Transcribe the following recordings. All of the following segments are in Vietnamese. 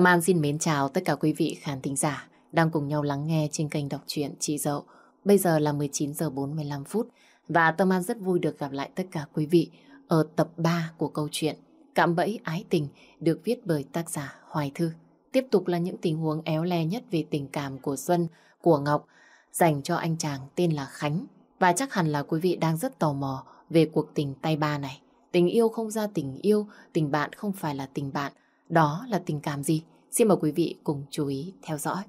Tâm An xin mến chào tất cả quý vị khán thính giả đang cùng nhau lắng nghe trên kênh đọc truyện Chị Dậu. Bây giờ là 19 giờ 45 phút và Tâm An rất vui được gặp lại tất cả quý vị ở tập 3 của câu chuyện Cạm bẫy ái tình được viết bởi tác giả Hoài Thư. Tiếp tục là những tình huống éo le nhất về tình cảm của Xuân, của Ngọc dành cho anh chàng tên là Khánh. Và chắc hẳn là quý vị đang rất tò mò về cuộc tình tay ba này. Tình yêu không ra tình yêu, tình bạn không phải là tình bạn. Đó là tình cảm gì? Xin mời quý vị cùng chú ý theo dõi.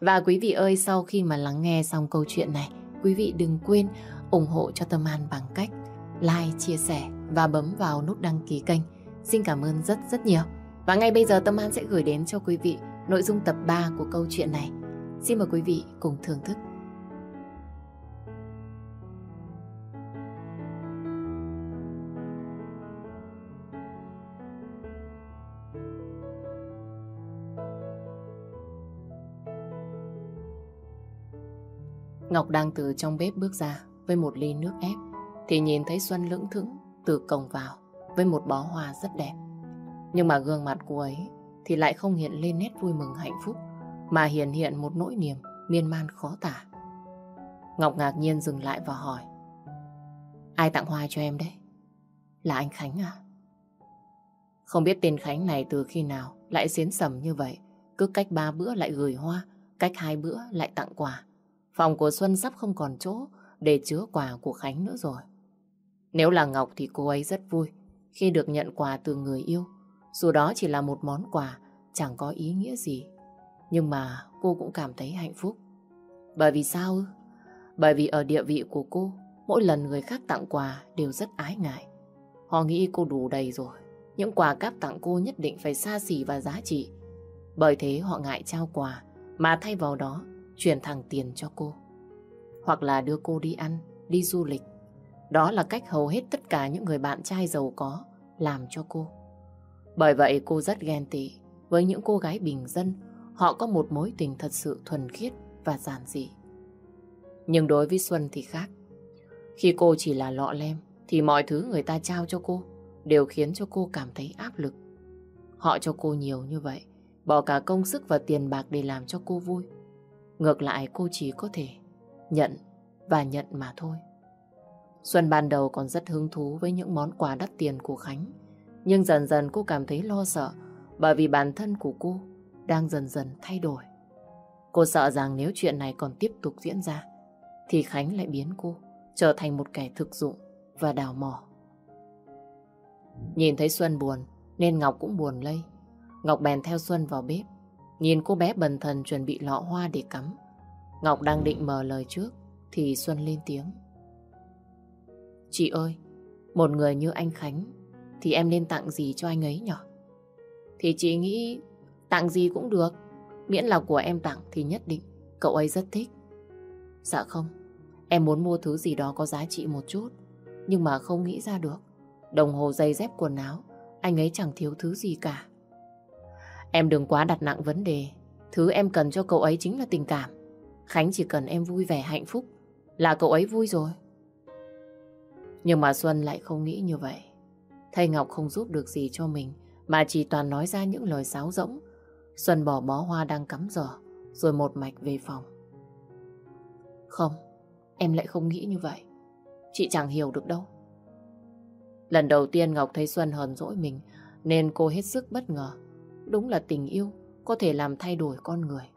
Và quý vị ơi, sau khi mà lắng nghe xong câu chuyện này, quý vị đừng quên ủng hộ cho Tâm An bằng cách like, chia sẻ và bấm vào nút đăng ký kênh. Xin cảm ơn rất rất nhiều. Và ngay bây giờ Tâm An sẽ gửi đến cho quý vị nội dung tập 3 của câu chuyện này. Xin mời quý vị cùng thưởng thức. Ngọc đang từ trong bếp bước ra với một ly nước ép thì nhìn thấy Xuân lững thững từ cổng vào với một bó hoa rất đẹp. Nhưng mà gương mặt cô ấy thì lại không hiện lên nét vui mừng hạnh phúc mà hiện hiện một nỗi niềm miên man khó tả. Ngọc ngạc nhiên dừng lại và hỏi Ai tặng hoa cho em đấy? Là anh Khánh à? Không biết tên Khánh này từ khi nào lại xiến sầm như vậy. Cứ cách ba bữa lại gửi hoa, cách hai bữa lại tặng quà. Phòng của Xuân sắp không còn chỗ để chứa quà của Khánh nữa rồi. Nếu là Ngọc thì cô ấy rất vui khi được nhận quà từ người yêu. Dù đó chỉ là một món quà chẳng có ý nghĩa gì. Nhưng mà cô cũng cảm thấy hạnh phúc. Bởi vì sao ư? Bởi vì ở địa vị của cô, mỗi lần người khác tặng quà đều rất ái ngại. Họ nghĩ cô đủ đầy rồi. Những quà cáp tặng cô nhất định phải xa xỉ và giá trị. Bởi thế họ ngại trao quà, mà thay vào đó chuyển thẳng tiền cho cô. Hoặc là đưa cô đi ăn, đi du lịch. Đó là cách hầu hết tất cả những người bạn trai giàu có làm cho cô. Bởi vậy cô rất ghen tị với những cô gái bình dân. Họ có một mối tình thật sự thuần khiết và giản dị. Nhưng đối với Xuân thì khác. Khi cô chỉ là lọ lem thì mọi thứ người ta trao cho cô đều khiến cho cô cảm thấy áp lực. Họ cho cô nhiều như vậy, bỏ cả công sức và tiền bạc để làm cho cô vui. Ngược lại cô chỉ có thể nhận và nhận mà thôi. Xuân ban đầu còn rất hứng thú với những món quà đắt tiền của Khánh. Nhưng dần dần cô cảm thấy lo sợ bởi vì bản thân của cô đang dần dần thay đổi. Cô sợ rằng nếu chuyện này còn tiếp tục diễn ra, thì Khánh lại biến cô trở thành một kẻ thực dụng và đào mỏ. Nhìn thấy Xuân buồn, nên Ngọc cũng buồn lây. Ngọc bèn theo Xuân vào bếp Nhìn cô bé bần thần chuẩn bị lọ hoa để cắm. Ngọc đang định mở lời trước thì Xuân lên tiếng. Chị ơi, một người như anh Khánh thì em nên tặng gì cho anh ấy nhỉ? Thì chị nghĩ tặng gì cũng được. Miễn là của em tặng thì nhất định cậu ấy rất thích. Dạ không, em muốn mua thứ gì đó có giá trị một chút. Nhưng mà không nghĩ ra được. Đồng hồ giày dép quần áo, anh ấy chẳng thiếu thứ gì cả. Em đừng quá đặt nặng vấn đề. Thứ em cần cho cậu ấy chính là tình cảm. Khánh chỉ cần em vui vẻ hạnh phúc là cậu ấy vui rồi. Nhưng mà Xuân lại không nghĩ như vậy. Thầy Ngọc không giúp được gì cho mình mà chỉ toàn nói ra những lời sáo rỗng. Xuân bỏ bó hoa đang cắm giỏ rồi một mạch về phòng. Không, em lại không nghĩ như vậy. Chị chẳng hiểu được đâu. Lần đầu tiên Ngọc thấy Xuân hờn dỗi mình nên cô hết sức bất ngờ. Đúng là tình yêu có thể làm thay đổi con người.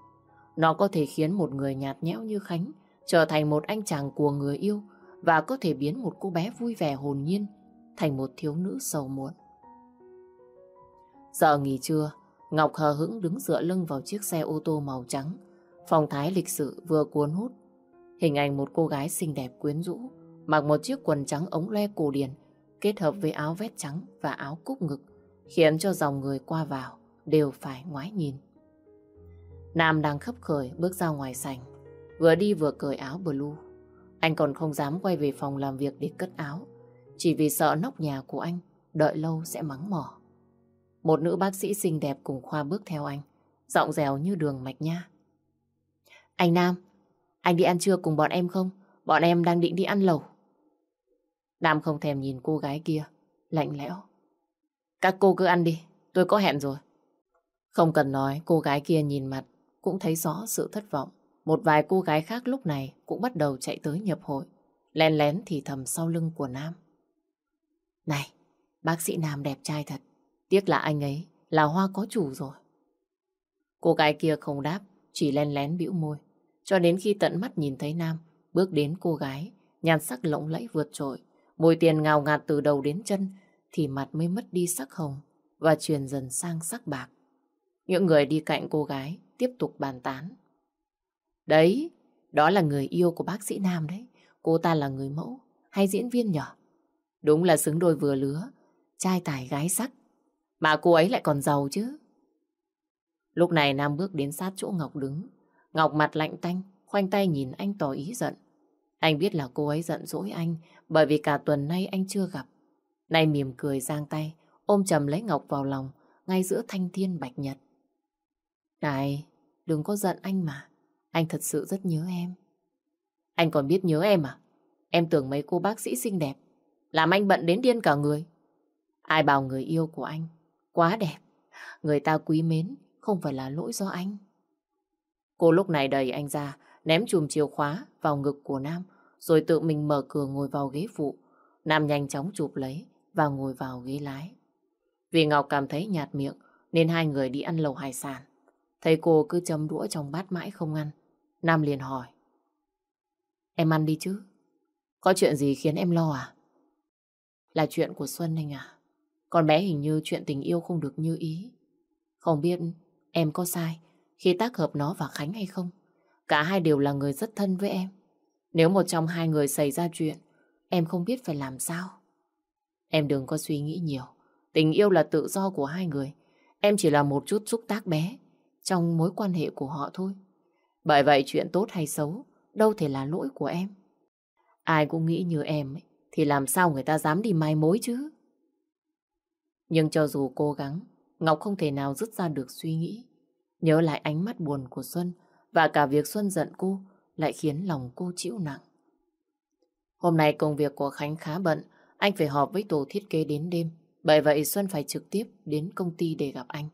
Nó có thể khiến một người nhạt nhẽo như Khánh trở thành một anh chàng của người yêu và có thể biến một cô bé vui vẻ hồn nhiên thành một thiếu nữ sầu muộn. Giờ nghỉ trưa, Ngọc hờ hững đứng dựa lưng vào chiếc xe ô tô màu trắng. Phong thái lịch sự vừa cuốn hút. Hình ảnh một cô gái xinh đẹp quyến rũ, mặc một chiếc quần trắng ống loe cổ điển, kết hợp với áo vest trắng và áo cúc ngực, khiến cho dòng người qua vào đều phải ngoái nhìn. Nam đang khấp khởi bước ra ngoài sảnh, vừa đi vừa cởi áo blue. Anh còn không dám quay về phòng làm việc để cất áo, chỉ vì sợ nóc nhà của anh đợi lâu sẽ mắng mỏ. Một nữ bác sĩ xinh đẹp cùng khoa bước theo anh, giọng dẻo như đường mạch nha. Anh Nam, anh đi ăn trưa cùng bọn em không? Bọn em đang định đi ăn lẩu. Nam không thèm nhìn cô gái kia, lạnh lẽo. Các cô cứ ăn đi, tôi có hẹn rồi. Không cần nói, cô gái kia nhìn mặt cũng thấy rõ sự thất vọng. Một vài cô gái khác lúc này cũng bắt đầu chạy tới nhập hội, lén lén thì thầm sau lưng của Nam. Này, bác sĩ Nam đẹp trai thật, tiếc là anh ấy là hoa có chủ rồi. Cô gái kia không đáp, chỉ len lén bĩu môi. Cho đến khi tận mắt nhìn thấy Nam bước đến cô gái, nhan sắc lộng lẫy vượt trội, môi tiền ngào ngạt từ đầu đến chân, thì mặt mới mất đi sắc hồng và chuyển dần sang sắc bạc. Những người đi cạnh cô gái tiếp tục bàn tán. Đấy, đó là người yêu của bác sĩ Nam đấy. Cô ta là người mẫu hay diễn viên nhỏ. Đúng là xứng đôi vừa lứa, trai tài gái sắc. Mà cô ấy lại còn giàu chứ. Lúc này Nam bước đến sát chỗ Ngọc đứng. Ngọc mặt lạnh tanh, khoanh tay nhìn anh tỏ ý giận. Anh biết là cô ấy giận dỗi anh bởi vì cả tuần nay anh chưa gặp. Nay mỉm cười giang tay, ôm chầm lấy Ngọc vào lòng, ngay giữa thanh thiên bạch nhật. Này, đừng có giận anh mà. Anh thật sự rất nhớ em. Anh còn biết nhớ em à? Em tưởng mấy cô bác sĩ xinh đẹp. Làm anh bận đến điên cả người. Ai bảo người yêu của anh quá đẹp. Người ta quý mến không phải là lỗi do anh. Cô lúc này đẩy anh ra, ném chùm chìa khóa vào ngực của Nam, rồi tự mình mở cửa ngồi vào ghế phụ. Nam nhanh chóng chụp lấy và ngồi vào ghế lái. Vì Ngọc cảm thấy nhạt miệng, nên hai người đi ăn lẩu hải sản. Thấy cô cứ chấm đũa trong bát mãi không ăn. Nam liền hỏi. Em ăn đi chứ? Có chuyện gì khiến em lo à? Là chuyện của Xuân anh à? Con bé hình như chuyện tình yêu không được như ý. Không biết em có sai khi tác hợp nó và Khánh hay không? Cả hai đều là người rất thân với em. Nếu một trong hai người xảy ra chuyện, em không biết phải làm sao. Em đừng có suy nghĩ nhiều. Tình yêu là tự do của hai người. Em chỉ là một chút xúc tác bé trong mối quan hệ của họ thôi. Bởi vậy chuyện tốt hay xấu đâu thể là lỗi của em. Ai cũng nghĩ như em ấy, thì làm sao người ta dám đi mai mối chứ? Nhưng cho dù cố gắng, Ngọc không thể nào dứt ra được suy nghĩ. Nhớ lại ánh mắt buồn của Xuân và cả việc Xuân giận cô lại khiến lòng cô chịu nặng. Hôm nay công việc của Khánh khá bận, anh phải họp với tổ thiết kế đến đêm. Bởi vậy Xuân phải trực tiếp đến công ty để gặp anh.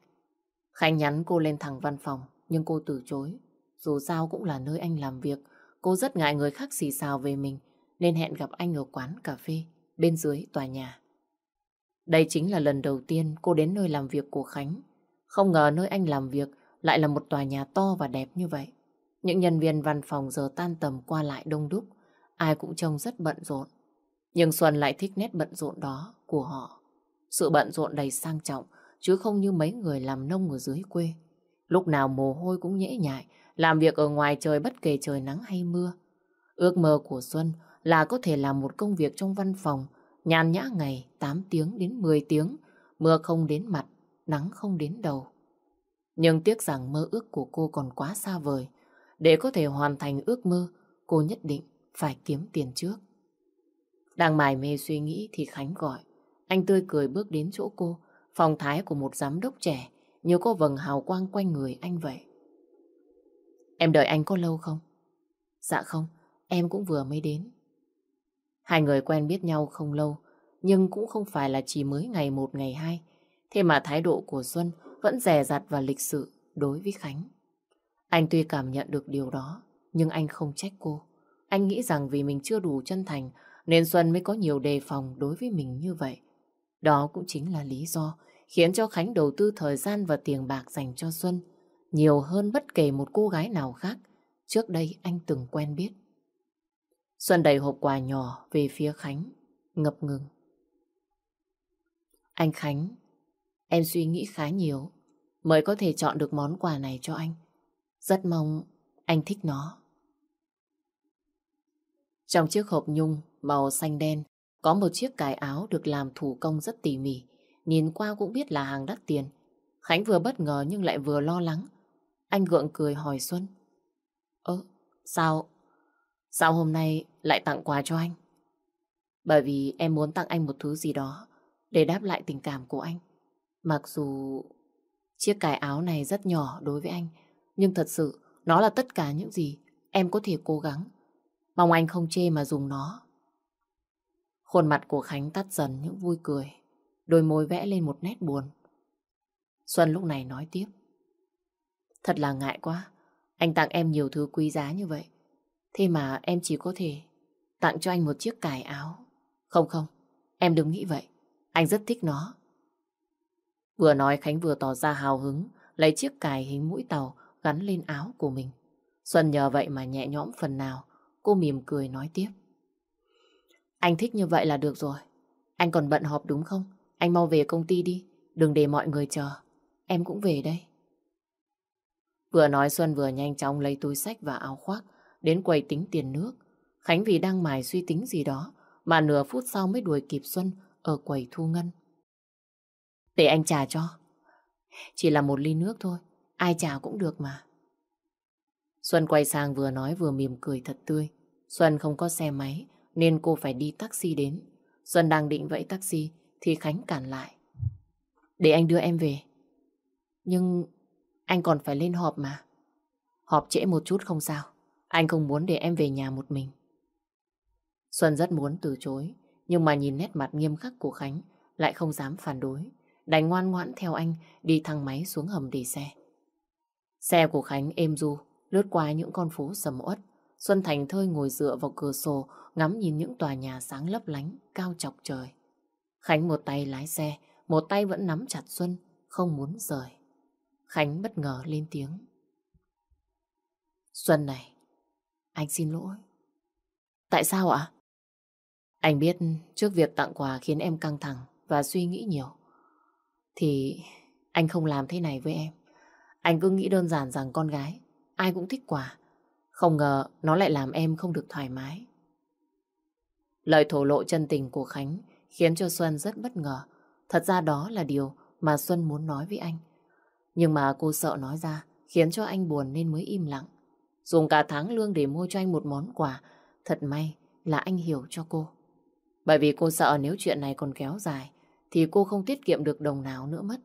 Khánh nhắn cô lên thẳng văn phòng, nhưng cô từ chối. Dù sao cũng là nơi anh làm việc, cô rất ngại người khác xì xào về mình, nên hẹn gặp anh ở quán cà phê bên dưới tòa nhà. Đây chính là lần đầu tiên cô đến nơi làm việc của Khánh. Không ngờ nơi anh làm việc lại là một tòa nhà to và đẹp như vậy. Những nhân viên văn phòng giờ tan tầm qua lại đông đúc, ai cũng trông rất bận rộn. Nhưng Xuân lại thích nét bận rộn đó của họ. Sự bận rộn đầy sang trọng, chứ không như mấy người làm nông ở dưới quê. Lúc nào mồ hôi cũng nhễ nhại, làm việc ở ngoài trời bất kể trời nắng hay mưa. Ước mơ của Xuân là có thể làm một công việc trong văn phòng, nhàn nhã ngày 8 tiếng đến 10 tiếng, mưa không đến mặt, nắng không đến đầu. Nhưng tiếc rằng mơ ước của cô còn quá xa vời. Để có thể hoàn thành ước mơ, cô nhất định phải kiếm tiền trước. Đang mải mê suy nghĩ thì Khánh gọi. Anh tươi cười bước đến chỗ cô, phong thái của một giám đốc trẻ, như có vầng hào quang quanh người anh vậy. Em đợi anh có lâu không? Dạ không, em cũng vừa mới đến. Hai người quen biết nhau không lâu, nhưng cũng không phải là chỉ mới ngày một ngày hai. Thế mà thái độ của Xuân vẫn rẻ rặt và lịch sự đối với Khánh. Anh tuy cảm nhận được điều đó, nhưng anh không trách cô. Anh nghĩ rằng vì mình chưa đủ chân thành, nên Xuân mới có nhiều đề phòng đối với mình như vậy. Đó cũng chính là lý do khiến cho Khánh đầu tư thời gian và tiền bạc dành cho Xuân nhiều hơn bất kể một cô gái nào khác trước đây anh từng quen biết. Xuân đẩy hộp quà nhỏ về phía Khánh, ngập ngừng. Anh Khánh, em suy nghĩ khá nhiều mới có thể chọn được món quà này cho anh. Rất mong anh thích nó. Trong chiếc hộp nhung màu xanh đen có một chiếc cài áo được làm thủ công rất tỉ mỉ. Nhìn qua cũng biết là hàng đắt tiền. Khánh vừa bất ngờ nhưng lại vừa lo lắng. Anh gượng cười hỏi Xuân. Ơ, sao? Sao hôm nay lại tặng quà cho anh? Bởi vì em muốn tặng anh một thứ gì đó để đáp lại tình cảm của anh. Mặc dù chiếc cài áo này rất nhỏ đối với anh, nhưng thật sự nó là tất cả những gì em có thể cố gắng. Mong anh không chê mà dùng nó. Khuôn mặt của Khánh tắt dần những vui cười, đôi môi vẽ lên một nét buồn. Xuân lúc này nói tiếp. Thật là ngại quá. Anh tặng em nhiều thứ quý giá như vậy. Thế mà em chỉ có thể tặng cho anh một chiếc cài áo. Không không, em đừng nghĩ vậy. Anh rất thích nó. Vừa nói Khánh vừa tỏ ra hào hứng, lấy chiếc cài hình mũi tàu gắn lên áo của mình. Xuân nhờ vậy mà nhẹ nhõm phần nào, cô mỉm cười nói tiếp. Anh thích như vậy là được rồi. Anh còn bận họp đúng không? Anh mau về công ty đi, đừng để mọi người chờ. Em cũng về đây. Vừa nói Xuân vừa nhanh chóng lấy túi sách và áo khoác, đến quầy tính tiền nước. Khánh vì đang mải suy tính gì đó, mà nửa phút sau mới đuổi kịp Xuân ở quầy thu ngân. Để anh trả cho. Chỉ là một ly nước thôi, ai trả cũng được mà. Xuân quay sang vừa nói vừa mỉm cười thật tươi. Xuân không có xe máy nên cô phải đi taxi đến. Xuân đang định vẫy taxi thì Khánh cản lại. Để anh đưa em về. Nhưng anh còn phải lên họp mà. Họp trễ một chút không sao. Anh không muốn để em về nhà một mình. Xuân rất muốn từ chối, nhưng mà nhìn nét mặt nghiêm khắc của Khánh lại không dám phản đối. Đành ngoan ngoãn theo anh đi thang máy xuống hầm để xe. Xe của Khánh êm du, lướt qua những con phố sầm uất. Xuân Thành thơi ngồi dựa vào cửa sổ, ngắm nhìn những tòa nhà sáng lấp lánh, cao chọc trời. Khánh một tay lái xe, một tay vẫn nắm chặt Xuân, không muốn rời. Khánh bất ngờ lên tiếng. Xuân này, anh xin lỗi. Tại sao ạ? Anh biết trước việc tặng quà khiến em căng thẳng và suy nghĩ nhiều. Thì anh không làm thế này với em. Anh cứ nghĩ đơn giản rằng con gái, ai cũng thích quà. Không ngờ nó lại làm em không được thoải mái. Lời thổ lộ chân tình của Khánh khiến cho Xuân rất bất ngờ. Thật ra đó là điều mà Xuân muốn nói với anh. Nhưng mà cô sợ nói ra khiến cho anh buồn nên mới im lặng. Dùng cả tháng lương để mua cho anh một món quà. Thật may là anh hiểu cho cô. Bởi vì cô sợ nếu chuyện này còn kéo dài thì cô không tiết kiệm được đồng nào nữa mất.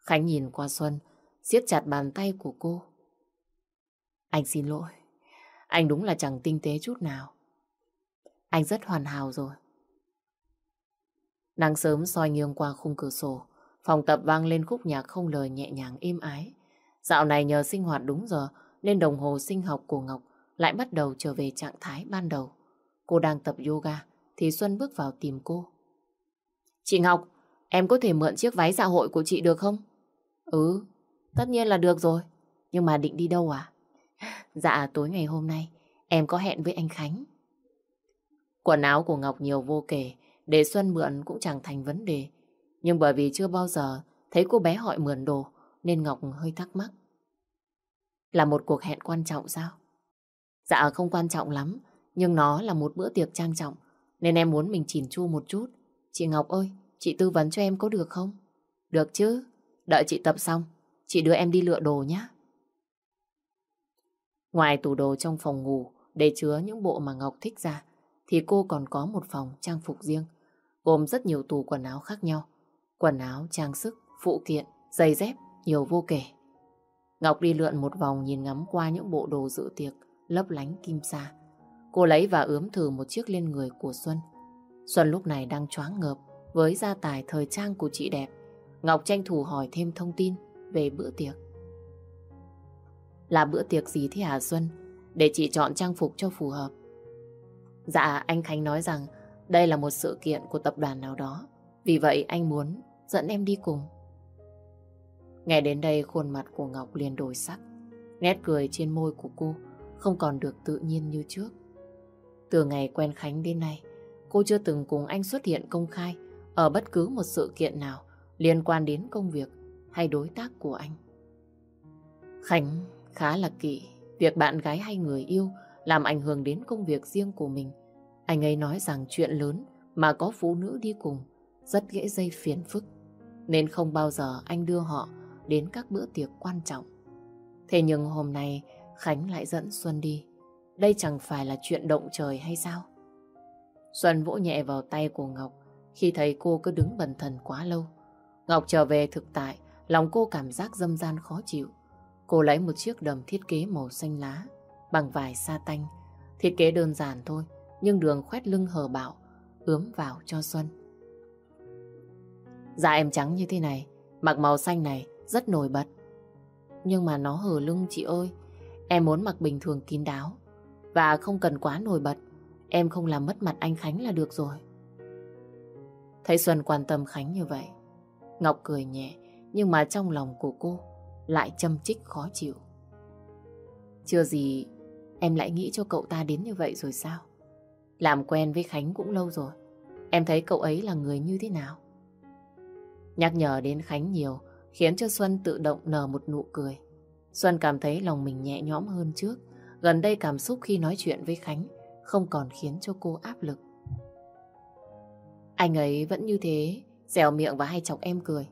Khánh nhìn qua Xuân, siết chặt bàn tay của cô. Anh xin lỗi. Anh đúng là chẳng tinh tế chút nào. Anh rất hoàn hảo rồi. Nắng sớm soi nghiêng qua khung cửa sổ. Phòng tập vang lên khúc nhạc không lời nhẹ nhàng êm ái. Dạo này nhờ sinh hoạt đúng giờ nên đồng hồ sinh học của Ngọc lại bắt đầu trở về trạng thái ban đầu. Cô đang tập yoga thì Xuân bước vào tìm cô. Chị Ngọc, em có thể mượn chiếc váy dạ hội của chị được không? Ừ, tất nhiên là được rồi. Nhưng mà định đi đâu à? Dạ tối ngày hôm nay em có hẹn với anh Khánh. Quần áo của Ngọc nhiều vô kể, để Xuân mượn cũng chẳng thành vấn đề. Nhưng bởi vì chưa bao giờ thấy cô bé hỏi mượn đồ, nên Ngọc hơi thắc mắc. Là một cuộc hẹn quan trọng sao? Dạ không quan trọng lắm, nhưng nó là một bữa tiệc trang trọng, nên em muốn mình chỉn chu một chút. Chị Ngọc ơi, chị tư vấn cho em có được không? Được chứ, đợi chị tập xong, chị đưa em đi lựa đồ nhé. Ngoài tủ đồ trong phòng ngủ để chứa những bộ mà Ngọc thích ra, thì cô còn có một phòng trang phục riêng, gồm rất nhiều tủ quần áo khác nhau. Quần áo, trang sức, phụ kiện, giày dép, nhiều vô kể. Ngọc đi lượn một vòng nhìn ngắm qua những bộ đồ dự tiệc, lấp lánh kim sa. Cô lấy và ướm thử một chiếc lên người của Xuân. Xuân lúc này đang choáng ngợp với gia tài thời trang của chị đẹp. Ngọc tranh thủ hỏi thêm thông tin về bữa tiệc. Là bữa tiệc gì thế hả Xuân? Để chị chọn trang phục cho phù hợp. Dạ, anh Khánh nói rằng đây là một sự kiện của tập đoàn nào đó. Vì vậy anh muốn dẫn em đi cùng. Nghe đến đây khuôn mặt của Ngọc liền đổi sắc. Nét cười trên môi của cô không còn được tự nhiên như trước. Từ ngày quen Khánh đến nay, cô chưa từng cùng anh xuất hiện công khai ở bất cứ một sự kiện nào liên quan đến công việc hay đối tác của anh. Khánh khá là kỵ việc bạn gái hay người yêu làm ảnh hưởng đến công việc riêng của mình. Anh ấy nói rằng chuyện lớn mà có phụ nữ đi cùng rất dễ dây phiền phức, nên không bao giờ anh đưa họ đến các bữa tiệc quan trọng. Thế nhưng hôm nay Khánh lại dẫn Xuân đi. Đây chẳng phải là chuyện động trời hay sao? Xuân vỗ nhẹ vào tay của Ngọc khi thấy cô cứ đứng bần thần quá lâu. Ngọc trở về thực tại, lòng cô cảm giác dâm gian khó chịu. Cô lấy một chiếc đầm thiết kế màu xanh lá, bằng vải sa tanh. Thiết kế đơn giản thôi, nhưng đường khoét lưng hờ bạo, ướm vào cho Xuân. Da em trắng như thế này, mặc màu xanh này rất nổi bật. nhưng mà nó hở lưng chị ơi. Em muốn mặc bình thường kín đáo. Và không cần quá nổi bật. Em không làm mất mặt anh Khánh là được rồi. Thấy Xuân quan tâm Khánh như vậy. Ngọc cười nhẹ, nhưng mà trong lòng của cô lại châm chích khó chịu. Chưa gì em lại nghĩ cho cậu ta đến như vậy rồi sao? Làm quen với Khánh cũng lâu rồi. Em thấy cậu ấy là người như thế nào? Nhắc nhở đến Khánh nhiều khiến cho Xuân tự động nở một nụ cười. Xuân cảm thấy lòng mình nhẹ nhõm hơn trước. Gần đây cảm xúc khi nói chuyện với Khánh không còn khiến cho cô áp lực. Anh ấy vẫn như thế, dẻo miệng và hay chọc em cười.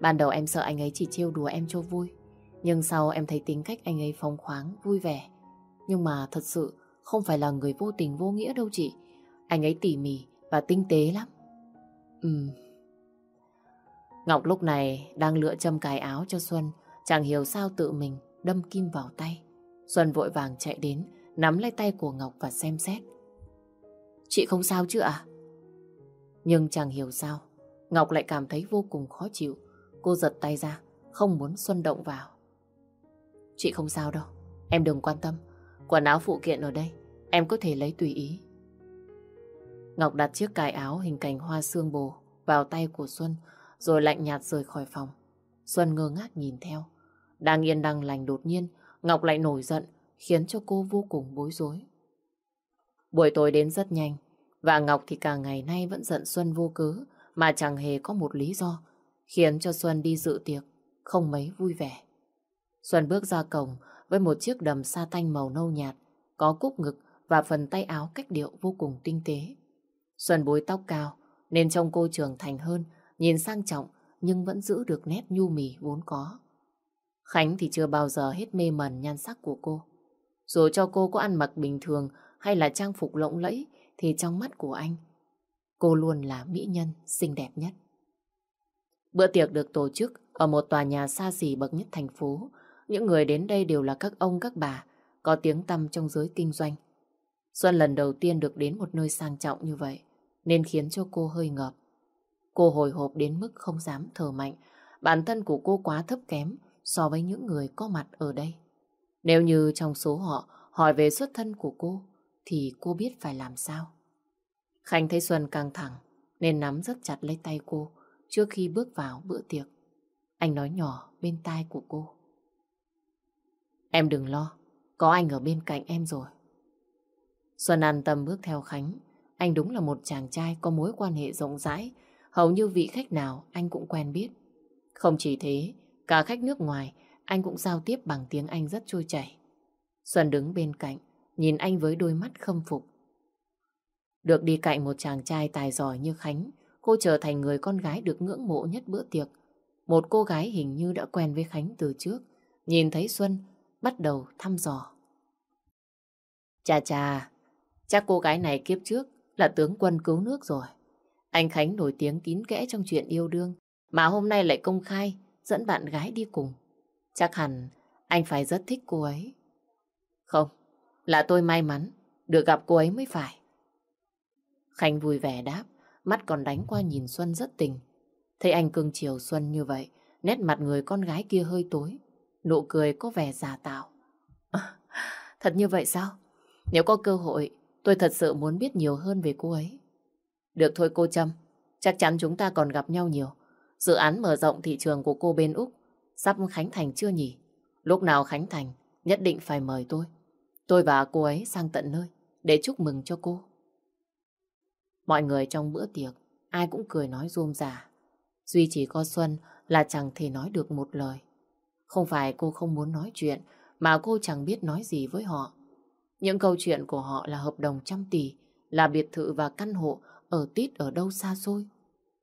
Ban đầu em sợ anh ấy chỉ trêu đùa em cho vui. Nhưng sau em thấy tính cách anh ấy phóng khoáng, vui vẻ. Nhưng mà thật sự không phải là người vô tình vô nghĩa đâu chị. Anh ấy tỉ mỉ và tinh tế lắm. Ừm. Ngọc lúc này đang lựa châm cài áo cho Xuân. Chẳng hiểu sao tự mình đâm kim vào tay. Xuân vội vàng chạy đến, nắm lấy tay của Ngọc và xem xét. Chị không sao chứ ạ? Nhưng chẳng hiểu sao, Ngọc lại cảm thấy vô cùng khó chịu. Cô giật tay ra, không muốn Xuân động vào. Chị không sao đâu, em đừng quan tâm. Quần áo phụ kiện ở đây, em có thể lấy tùy ý. Ngọc đặt chiếc cài áo hình cành hoa xương bồ vào tay của Xuân, rồi lạnh nhạt rời khỏi phòng. Xuân ngơ ngác nhìn theo. Đang yên đang lành đột nhiên, Ngọc lại nổi giận, khiến cho cô vô cùng bối rối. Buổi tối đến rất nhanh, và Ngọc thì cả ngày nay vẫn giận Xuân vô cớ, mà chẳng hề có một lý do, khiến cho Xuân đi dự tiệc, không mấy vui vẻ. Xuân bước ra cổng với một chiếc đầm sa tanh màu nâu nhạt, có cúc ngực và phần tay áo cách điệu vô cùng tinh tế. Xuân búi tóc cao, nên trông cô trưởng thành hơn, nhìn sang trọng nhưng vẫn giữ được nét nhu mì vốn có. Khánh thì chưa bao giờ hết mê mẩn nhan sắc của cô. Dù cho cô có ăn mặc bình thường hay là trang phục lộng lẫy thì trong mắt của anh, cô luôn là mỹ nhân xinh đẹp nhất. Bữa tiệc được tổ chức ở một tòa nhà xa xỉ bậc nhất thành phố. Những người đến đây đều là các ông các bà có tiếng tăm trong giới kinh doanh. Xuân lần đầu tiên được đến một nơi sang trọng như vậy nên khiến cho cô hơi ngợp. Cô hồi hộp đến mức không dám thở mạnh. Bản thân của cô quá thấp kém so với những người có mặt ở đây. Nếu như trong số họ hỏi về xuất thân của cô, thì cô biết phải làm sao. Khánh thấy Xuân căng thẳng, nên nắm rất chặt lấy tay cô trước khi bước vào bữa tiệc. Anh nói nhỏ bên tai của cô. Em đừng lo, có anh ở bên cạnh em rồi. Xuân an tâm bước theo Khánh. Anh đúng là một chàng trai có mối quan hệ rộng rãi, hầu như vị khách nào anh cũng quen biết. Không chỉ thế, cả khách nước ngoài, anh cũng giao tiếp bằng tiếng Anh rất trôi chảy. Xuân đứng bên cạnh, nhìn anh với đôi mắt khâm phục. Được đi cạnh một chàng trai tài giỏi như Khánh, cô trở thành người con gái được ngưỡng mộ nhất bữa tiệc. Một cô gái hình như đã quen với Khánh từ trước, nhìn thấy Xuân, bắt đầu thăm dò. Chà chà, chắc cô gái này kiếp trước là tướng quân cứu nước rồi. Anh Khánh nổi tiếng kín kẽ trong chuyện yêu đương, mà hôm nay lại công khai dẫn bạn gái đi cùng. Chắc hẳn anh phải rất thích cô ấy. Không, là tôi may mắn được gặp cô ấy mới phải. Khánh vui vẻ đáp, mắt còn đánh qua nhìn Xuân rất tình. Thấy anh cưng chiều Xuân như vậy, nét mặt người con gái kia hơi tối, nụ cười có vẻ giả tạo. À, thật như vậy sao? Nếu có cơ hội, tôi thật sự muốn biết nhiều hơn về cô ấy. Được thôi cô Trâm, chắc chắn chúng ta còn gặp nhau nhiều. Dự án mở rộng thị trường của cô bên Úc sắp khánh thành chưa nhỉ? Lúc nào khánh thành, nhất định phải mời tôi. Tôi và cô ấy sang tận nơi để chúc mừng cho cô. Mọi người trong bữa tiệc, ai cũng cười nói rôm rả. Duy chỉ có Xuân là chẳng thể nói được một lời. Không phải cô không muốn nói chuyện, mà cô chẳng biết nói gì với họ. Những câu chuyện của họ là hợp đồng trăm tỷ, là biệt thự và căn hộ ở tít ở đâu xa xôi.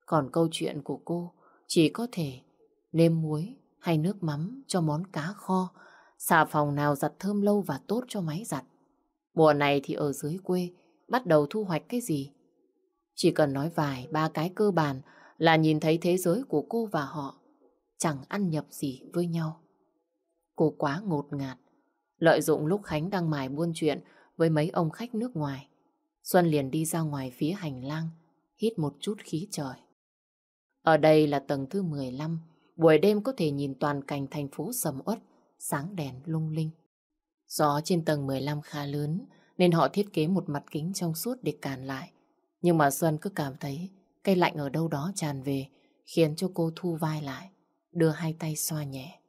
Còn câu chuyện của cô chỉ có thể nêm muối hay nước mắm cho món cá kho, xà phòng nào giặt thơm lâu và tốt cho máy giặt. Mùa này thì ở dưới quê, bắt đầu thu hoạch cái gì? Chỉ cần nói vài ba cái cơ bản là nhìn thấy thế giới của cô và họ chẳng ăn nhập gì với nhau. Cô quá ngột ngạt, lợi dụng lúc Khánh đang mải buôn chuyện với mấy ông khách nước ngoài. Xuân liền đi ra ngoài phía hành lang, hít một chút khí trời. Ở đây là tầng thứ 15, buổi đêm có thể nhìn toàn cảnh thành phố sầm uất. sáng đèn lung linh. Gió trên tầng 15 khá lớn nên họ thiết kế một mặt kính trong suốt để cản lại. Nhưng mà Xuân cứ cảm thấy cây lạnh ở đâu đó tràn về khiến cho cô thu vai lại, đưa hai tay xoa nhẹ.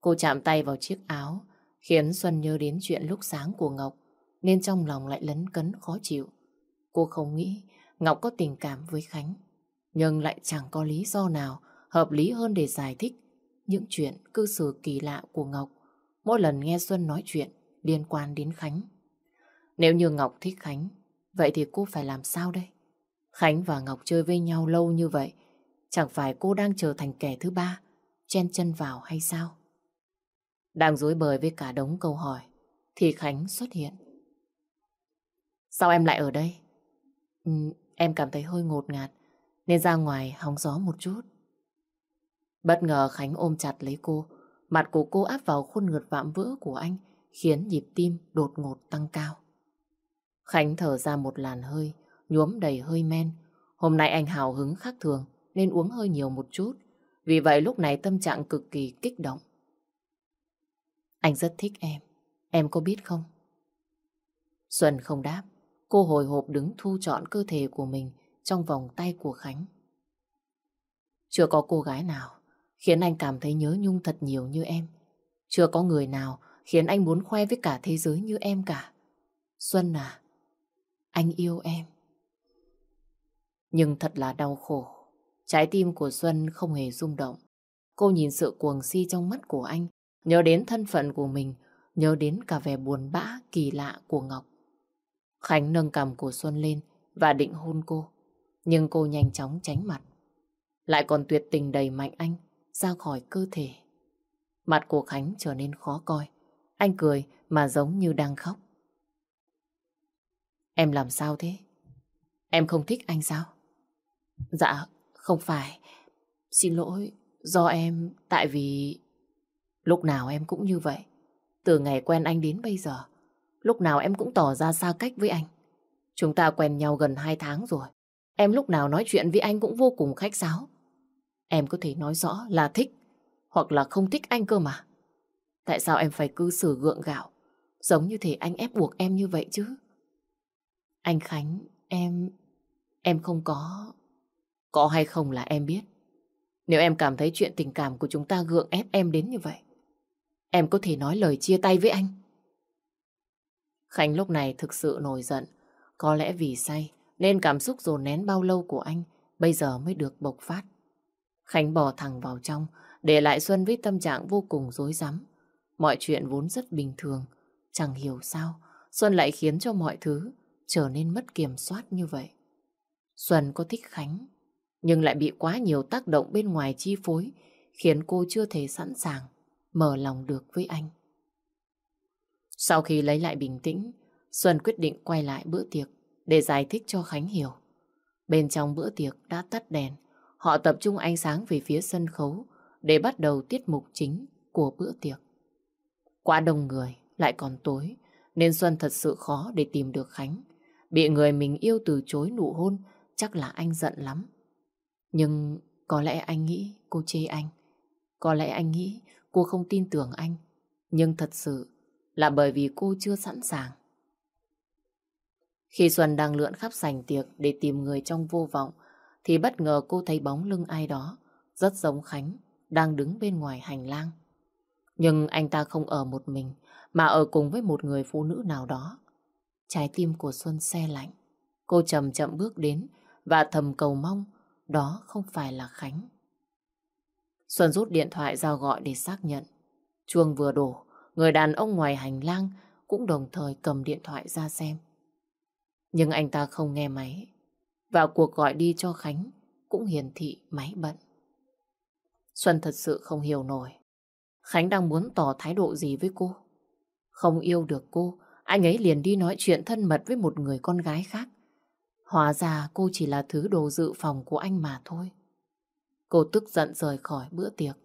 Cô chạm tay vào chiếc áo khiến Xuân nhớ đến chuyện lúc sáng của Ngọc nên trong lòng lại lấn cấn khó chịu. Cô không nghĩ Ngọc có tình cảm với Khánh nhưng lại chẳng có lý do nào hợp lý hơn để giải thích những chuyện cư xử kỳ lạ của Ngọc mỗi lần nghe Xuân nói chuyện liên quan đến Khánh. Nếu như Ngọc thích Khánh, vậy thì cô phải làm sao đây? Khánh và Ngọc chơi với nhau lâu như vậy, chẳng phải cô đang trở thành kẻ thứ ba, chen chân vào hay sao? Đang dối bời với cả đống câu hỏi, thì Khánh xuất hiện. Sao em lại ở đây? Ừ, em cảm thấy hơi ngột ngạt, nên ra ngoài hóng gió một chút. Bất ngờ Khánh ôm chặt lấy cô, mặt của cô áp vào khuôn ngực vạm vỡ của anh, khiến nhịp tim đột ngột tăng cao. Khánh thở ra một làn hơi, nhuốm đầy hơi men. Hôm nay anh hào hứng khác thường nên uống hơi nhiều một chút. Vì vậy lúc này tâm trạng cực kỳ kích động. Anh rất thích em. Em có biết không? Xuân không đáp. Cô hồi hộp đứng thu chọn cơ thể của mình trong vòng tay của Khánh. Chưa có cô gái nào khiến anh cảm thấy nhớ nhung thật nhiều như em. Chưa có người nào khiến anh muốn khoe với cả thế giới như em cả. Xuân à, anh yêu em. Nhưng thật là đau khổ. Trái tim của Xuân không hề rung động. Cô nhìn sự cuồng si trong mắt của anh, nhớ đến thân phận của mình, nhớ đến cả vẻ buồn bã kỳ lạ của Ngọc. Khánh nâng cầm của Xuân lên và định hôn cô. Nhưng cô nhanh chóng tránh mặt. Lại còn tuyệt tình đầy mạnh anh ra khỏi cơ thể. Mặt của Khánh trở nên khó coi. Anh cười mà giống như đang khóc. Em làm sao thế? Em không thích anh sao? Dạ, không phải. Xin lỗi, do em, tại vì... Lúc nào em cũng như vậy. Từ ngày quen anh đến bây giờ, lúc nào em cũng tỏ ra xa cách với anh. Chúng ta quen nhau gần 2 tháng rồi. Em lúc nào nói chuyện với anh cũng vô cùng khách sáo. Em có thể nói rõ là thích, hoặc là không thích anh cơ mà. Tại sao em phải cư xử gượng gạo, giống như thể anh ép buộc em như vậy chứ? Anh Khánh, em... Em không có... Có hay không là em biết. Nếu em cảm thấy chuyện tình cảm của chúng ta gượng ép em đến như vậy, em có thể nói lời chia tay với anh. Khánh lúc này thực sự nổi giận. Có lẽ vì say, nên cảm xúc dồn nén bao lâu của anh bây giờ mới được bộc phát. Khánh bò thẳng vào trong, để lại Xuân với tâm trạng vô cùng rối rắm. Mọi chuyện vốn rất bình thường, chẳng hiểu sao Xuân lại khiến cho mọi thứ trở nên mất kiểm soát như vậy. Xuân có thích Khánh, nhưng lại bị quá nhiều tác động bên ngoài chi phối, khiến cô chưa thể sẵn sàng mở lòng được với anh. Sau khi lấy lại bình tĩnh, Xuân quyết định quay lại bữa tiệc để giải thích cho Khánh hiểu. Bên trong bữa tiệc đã tắt đèn, họ tập trung ánh sáng về phía sân khấu để bắt đầu tiết mục chính của bữa tiệc. Quá đông người, lại còn tối, nên Xuân thật sự khó để tìm được Khánh. Bị người mình yêu từ chối nụ hôn, chắc là anh giận lắm. Nhưng có lẽ anh nghĩ cô chê anh. Có lẽ anh nghĩ cô không tin tưởng anh. Nhưng thật sự là bởi vì cô chưa sẵn sàng. Khi Xuân đang lượn khắp sành tiệc để tìm người trong vô vọng, thì bất ngờ cô thấy bóng lưng ai đó, rất giống Khánh, đang đứng bên ngoài hành lang. Nhưng anh ta không ở một mình, mà ở cùng với một người phụ nữ nào đó. Trái tim của Xuân xe lạnh. Cô chậm chậm bước đến và thầm cầu mong đó không phải là Khánh. Xuân rút điện thoại ra gọi để xác nhận. Chuông vừa đổ, người đàn ông ngoài hành lang cũng đồng thời cầm điện thoại ra xem. Nhưng anh ta không nghe máy. Và cuộc gọi đi cho Khánh cũng hiển thị máy bận. Xuân thật sự không hiểu nổi. Khánh đang muốn tỏ thái độ gì với cô? Không yêu được cô, anh ấy liền đi nói chuyện thân mật với một người con gái khác. Hóa ra cô chỉ là thứ đồ dự phòng của anh mà thôi. Cô tức giận rời khỏi bữa tiệc,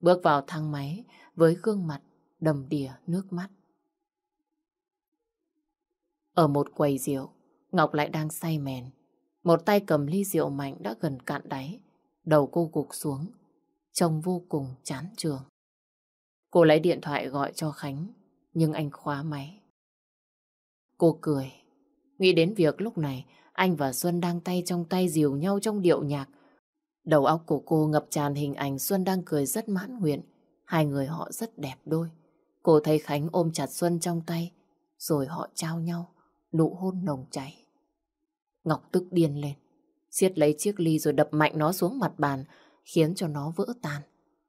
bước vào thang máy với gương mặt đầm đìa nước mắt. Ở một quầy rượu, Ngọc lại đang say mèn. Một tay cầm ly rượu mạnh đã gần cạn đáy. Đầu cô gục xuống, trông vô cùng chán trường. Cô lấy điện thoại gọi cho Khánh, nhưng anh khóa máy. Cô cười, nghĩ đến việc lúc này anh và Xuân đang tay trong tay dìu nhau trong điệu nhạc. Đầu óc của cô ngập tràn hình ảnh Xuân đang cười rất mãn nguyện. Hai người họ rất đẹp đôi. Cô thấy Khánh ôm chặt Xuân trong tay, rồi họ trao nhau, nụ hôn nồng cháy. Ngọc tức điên lên, siết lấy chiếc ly rồi đập mạnh nó xuống mặt bàn, khiến cho nó vỡ tan.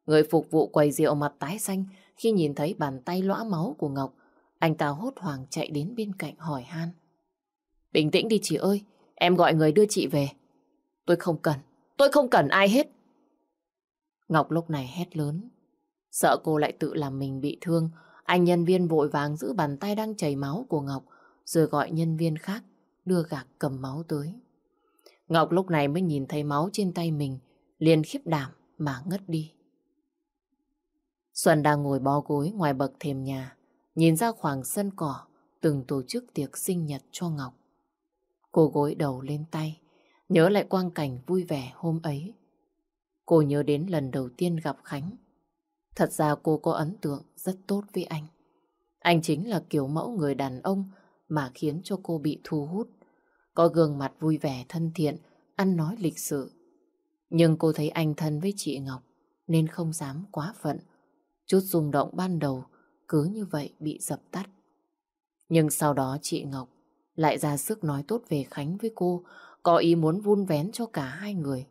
Người phục vụ quầy rượu mặt tái xanh khi nhìn thấy bàn tay lõa máu của Ngọc. Anh ta hốt hoảng chạy đến bên cạnh hỏi han. Bình tĩnh đi chị ơi, em gọi người đưa chị về. Tôi không cần, tôi không cần ai hết. Ngọc lúc này hét lớn. Sợ cô lại tự làm mình bị thương, anh nhân viên vội vàng giữ bàn tay đang chảy máu của Ngọc, rồi gọi nhân viên khác đưa gạc cầm máu tới. Ngọc lúc này mới nhìn thấy máu trên tay mình, liền khiếp đảm mà ngất đi. Xuân đang ngồi bó gối ngoài bậc thềm nhà, nhìn ra khoảng sân cỏ, từng tổ chức tiệc sinh nhật cho Ngọc. Cô gối đầu lên tay, nhớ lại quang cảnh vui vẻ hôm ấy. Cô nhớ đến lần đầu tiên gặp Khánh. Thật ra cô có ấn tượng rất tốt với anh. Anh chính là kiểu mẫu người đàn ông mà khiến cho cô bị thu hút. Có gương mặt vui vẻ thân thiện, ăn nói lịch sự. Nhưng cô thấy anh thân với chị Ngọc nên không dám quá phận. Chút rung động ban đầu cứ như vậy bị dập tắt. Nhưng sau đó chị Ngọc lại ra sức nói tốt về Khánh với cô, có ý muốn vun vén cho cả hai người.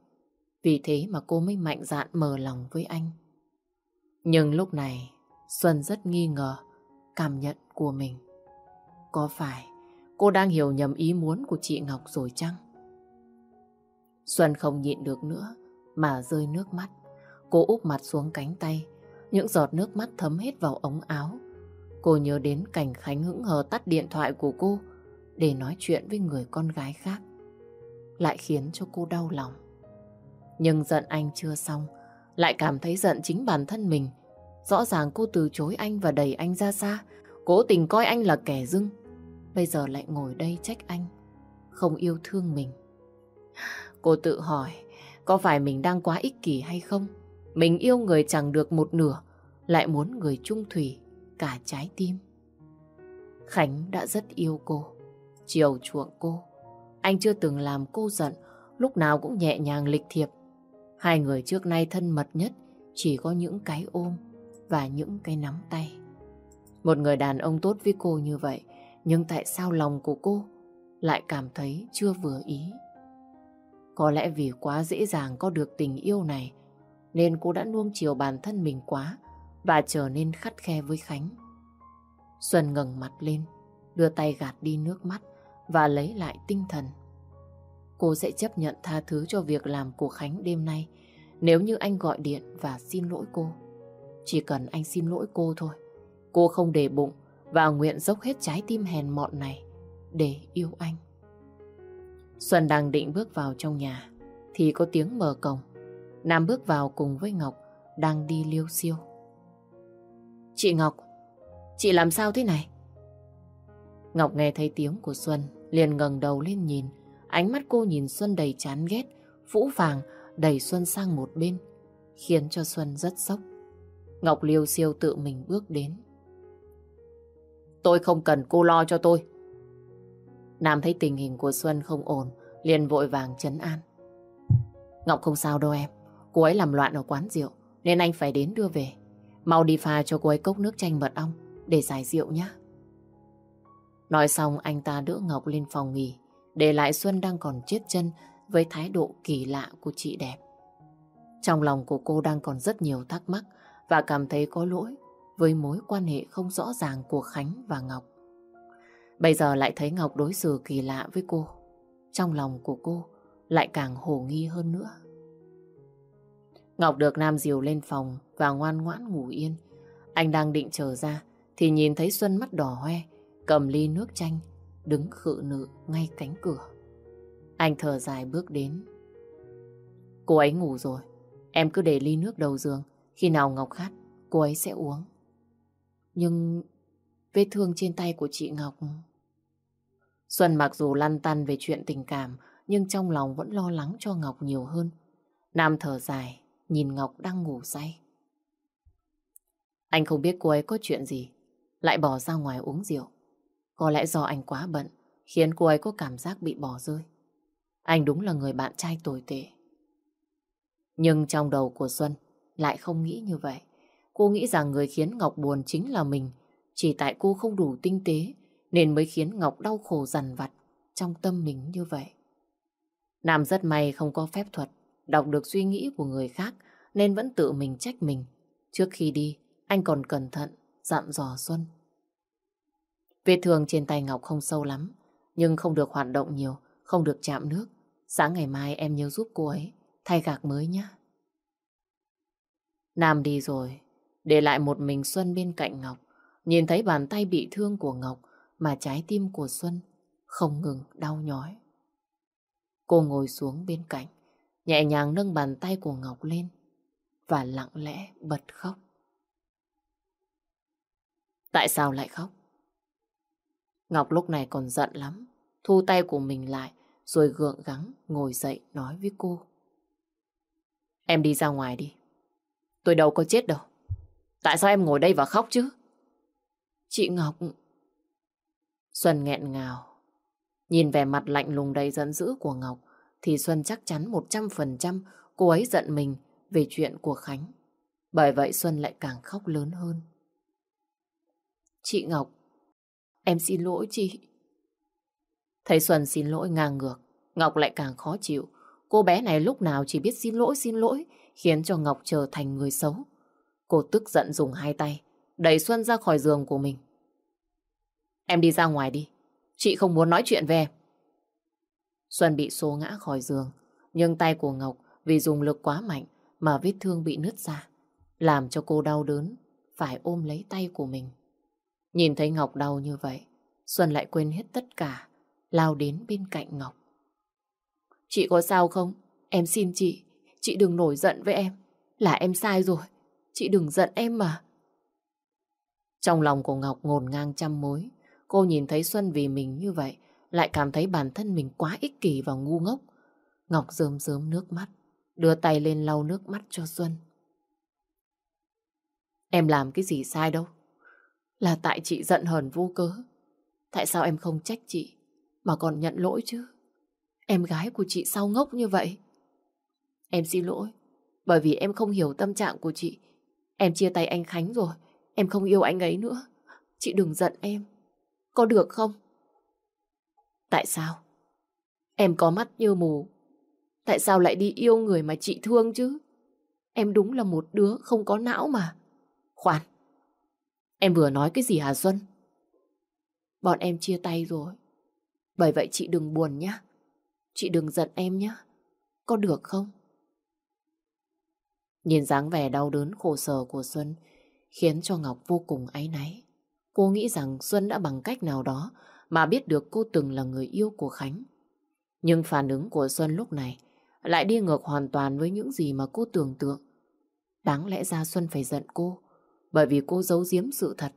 Vì thế mà cô mới mạnh dạn mở lòng với anh. Nhưng lúc này, Xuân rất nghi ngờ cảm nhận của mình. Có phải cô đang hiểu nhầm ý muốn của chị Ngọc rồi chăng? Xuân không nhịn được nữa mà rơi nước mắt. Cô úp mặt xuống cánh tay, những giọt nước mắt thấm hết vào ống áo. Cô nhớ đến cảnh Khánh hững hờ tắt điện thoại của cô để nói chuyện với người con gái khác. Lại khiến cho cô đau lòng. Nhưng giận anh chưa xong, lại cảm thấy giận chính bản thân mình. Rõ ràng cô từ chối anh và đẩy anh ra xa, cố tình coi anh là kẻ dưng. Bây giờ lại ngồi đây trách anh, không yêu thương mình. Cô tự hỏi, có phải mình đang quá ích kỷ hay không? Mình yêu người chẳng được một nửa, lại muốn người trung thủy cả trái tim. Khánh đã rất yêu cô, chiều chuộng cô. Anh chưa từng làm cô giận, lúc nào cũng nhẹ nhàng lịch thiệp. Hai người trước nay thân mật nhất chỉ có những cái ôm và những cái nắm tay. Một người đàn ông tốt với cô như vậy, nhưng tại sao lòng của cô lại cảm thấy chưa vừa ý? Có lẽ vì quá dễ dàng có được tình yêu này, nên cô đã nuông chiều bản thân mình quá và trở nên khắt khe với Khánh. Xuân ngẩng mặt lên, đưa tay gạt đi nước mắt và lấy lại tinh thần. Cô sẽ chấp nhận tha thứ cho việc làm của Khánh đêm nay nếu như anh gọi điện và xin lỗi cô. Chỉ cần anh xin lỗi cô thôi. Cô không để bụng và nguyện dốc hết trái tim hèn mọn này để yêu anh. Xuân đang định bước vào trong nhà thì có tiếng mở cổng. Nam bước vào cùng với Ngọc đang đi liêu siêu. Chị Ngọc, chị làm sao thế này? Ngọc nghe thấy tiếng của Xuân liền ngẩng đầu lên nhìn. Ánh mắt cô nhìn Xuân đầy chán ghét, vũ phàng đẩy Xuân sang một bên, khiến cho Xuân rất sốc. Ngọc liêu siêu tự mình bước đến. Tôi không cần cô lo cho tôi. Nam thấy tình hình của Xuân không ổn, liền vội vàng chấn an. Ngọc không sao đâu em, cô ấy làm loạn ở quán rượu, nên anh phải đến đưa về. Mau đi pha cho cô ấy cốc nước chanh mật ong để giải rượu nhé. Nói xong anh ta đỡ Ngọc lên phòng nghỉ, để lại Xuân đang còn chết chân với thái độ kỳ lạ của chị đẹp. Trong lòng của cô đang còn rất nhiều thắc mắc và cảm thấy có lỗi với mối quan hệ không rõ ràng của Khánh và Ngọc. Bây giờ lại thấy Ngọc đối xử kỳ lạ với cô. Trong lòng của cô lại càng hồ nghi hơn nữa. Ngọc được Nam diều lên phòng và ngoan ngoãn ngủ yên. Anh đang định trở ra thì nhìn thấy Xuân mắt đỏ hoe, cầm ly nước chanh, đứng khự nự ngay cánh cửa. Anh thở dài bước đến. Cô ấy ngủ rồi, em cứ để ly nước đầu giường, khi nào Ngọc khát, cô ấy sẽ uống. Nhưng vết thương trên tay của chị Ngọc... Xuân mặc dù lăn tăn về chuyện tình cảm, nhưng trong lòng vẫn lo lắng cho Ngọc nhiều hơn. Nam thở dài, nhìn Ngọc đang ngủ say. Anh không biết cô ấy có chuyện gì, lại bỏ ra ngoài uống rượu. Có lẽ do anh quá bận, khiến cô ấy có cảm giác bị bỏ rơi. Anh đúng là người bạn trai tồi tệ. Nhưng trong đầu của Xuân lại không nghĩ như vậy. Cô nghĩ rằng người khiến Ngọc buồn chính là mình. Chỉ tại cô không đủ tinh tế nên mới khiến Ngọc đau khổ dằn vặt trong tâm mình như vậy. Nam rất may không có phép thuật đọc được suy nghĩ của người khác nên vẫn tự mình trách mình. Trước khi đi, anh còn cẩn thận dặn dò Xuân. Vết thương trên tay Ngọc không sâu lắm, nhưng không được hoạt động nhiều, không được chạm nước. Sáng ngày mai em nhớ giúp cô ấy thay gạc mới nhé. Nam đi rồi, để lại một mình Xuân bên cạnh Ngọc. Nhìn thấy bàn tay bị thương của Ngọc mà trái tim của Xuân không ngừng đau nhói. Cô ngồi xuống bên cạnh, nhẹ nhàng nâng bàn tay của Ngọc lên và lặng lẽ bật khóc. Tại sao lại khóc? Ngọc lúc này còn giận lắm, thu tay của mình lại rồi gượng gắng ngồi dậy nói với cô. Em đi ra ngoài đi. Tôi đâu có chết đâu. Tại sao em ngồi đây và khóc chứ? Chị Ngọc... Xuân nghẹn ngào. Nhìn vẻ mặt lạnh lùng đầy giận dữ của Ngọc thì Xuân chắc chắn 100% cô ấy giận mình về chuyện của Khánh. Bởi vậy Xuân lại càng khóc lớn hơn. Chị Ngọc, em xin lỗi chị. Thấy Xuân xin lỗi ngang ngược, Ngọc lại càng khó chịu. Cô bé này lúc nào chỉ biết xin lỗi xin lỗi, khiến cho Ngọc trở thành người xấu. Cô tức giận dùng hai tay, đẩy Xuân ra khỏi giường của mình. Em đi ra ngoài đi, chị không muốn nói chuyện về em. Xuân bị xô ngã khỏi giường, nhưng tay của Ngọc vì dùng lực quá mạnh mà vết thương bị nứt ra, làm cho cô đau đớn, phải ôm lấy tay của mình. Nhìn thấy Ngọc đau như vậy, Xuân lại quên hết tất cả, lao đến bên cạnh Ngọc. Chị có sao không? Em xin chị, chị đừng nổi giận với em. Là em sai rồi, chị đừng giận em mà. Trong lòng của Ngọc ngồn ngang trăm mối, cô nhìn thấy Xuân vì mình như vậy, lại cảm thấy bản thân mình quá ích kỷ và ngu ngốc. Ngọc rơm rớm nước mắt, đưa tay lên lau nước mắt cho Xuân. Em làm cái gì sai đâu. Là tại chị giận hờn vô cớ. Tại sao em không trách chị, mà còn nhận lỗi chứ? Em gái của chị sao ngốc như vậy? Em xin lỗi, bởi vì em không hiểu tâm trạng của chị. Em chia tay anh Khánh rồi, em không yêu anh ấy nữa. Chị đừng giận em, có được không? Tại sao? Em có mắt như mù. Tại sao lại đi yêu người mà chị thương chứ? Em đúng là một đứa không có não mà. Khoan, em vừa nói cái gì hả Xuân? Bọn em chia tay rồi. Bởi vậy chị đừng buồn nhé. Chị đừng giận em nhé. Có được không? Nhìn dáng vẻ đau đớn khổ sở của Xuân khiến cho Ngọc vô cùng áy náy. Cô nghĩ rằng Xuân đã bằng cách nào đó mà biết được cô từng là người yêu của Khánh. Nhưng phản ứng của Xuân lúc này lại đi ngược hoàn toàn với những gì mà cô tưởng tượng. Đáng lẽ ra Xuân phải giận cô bởi vì cô giấu giếm sự thật.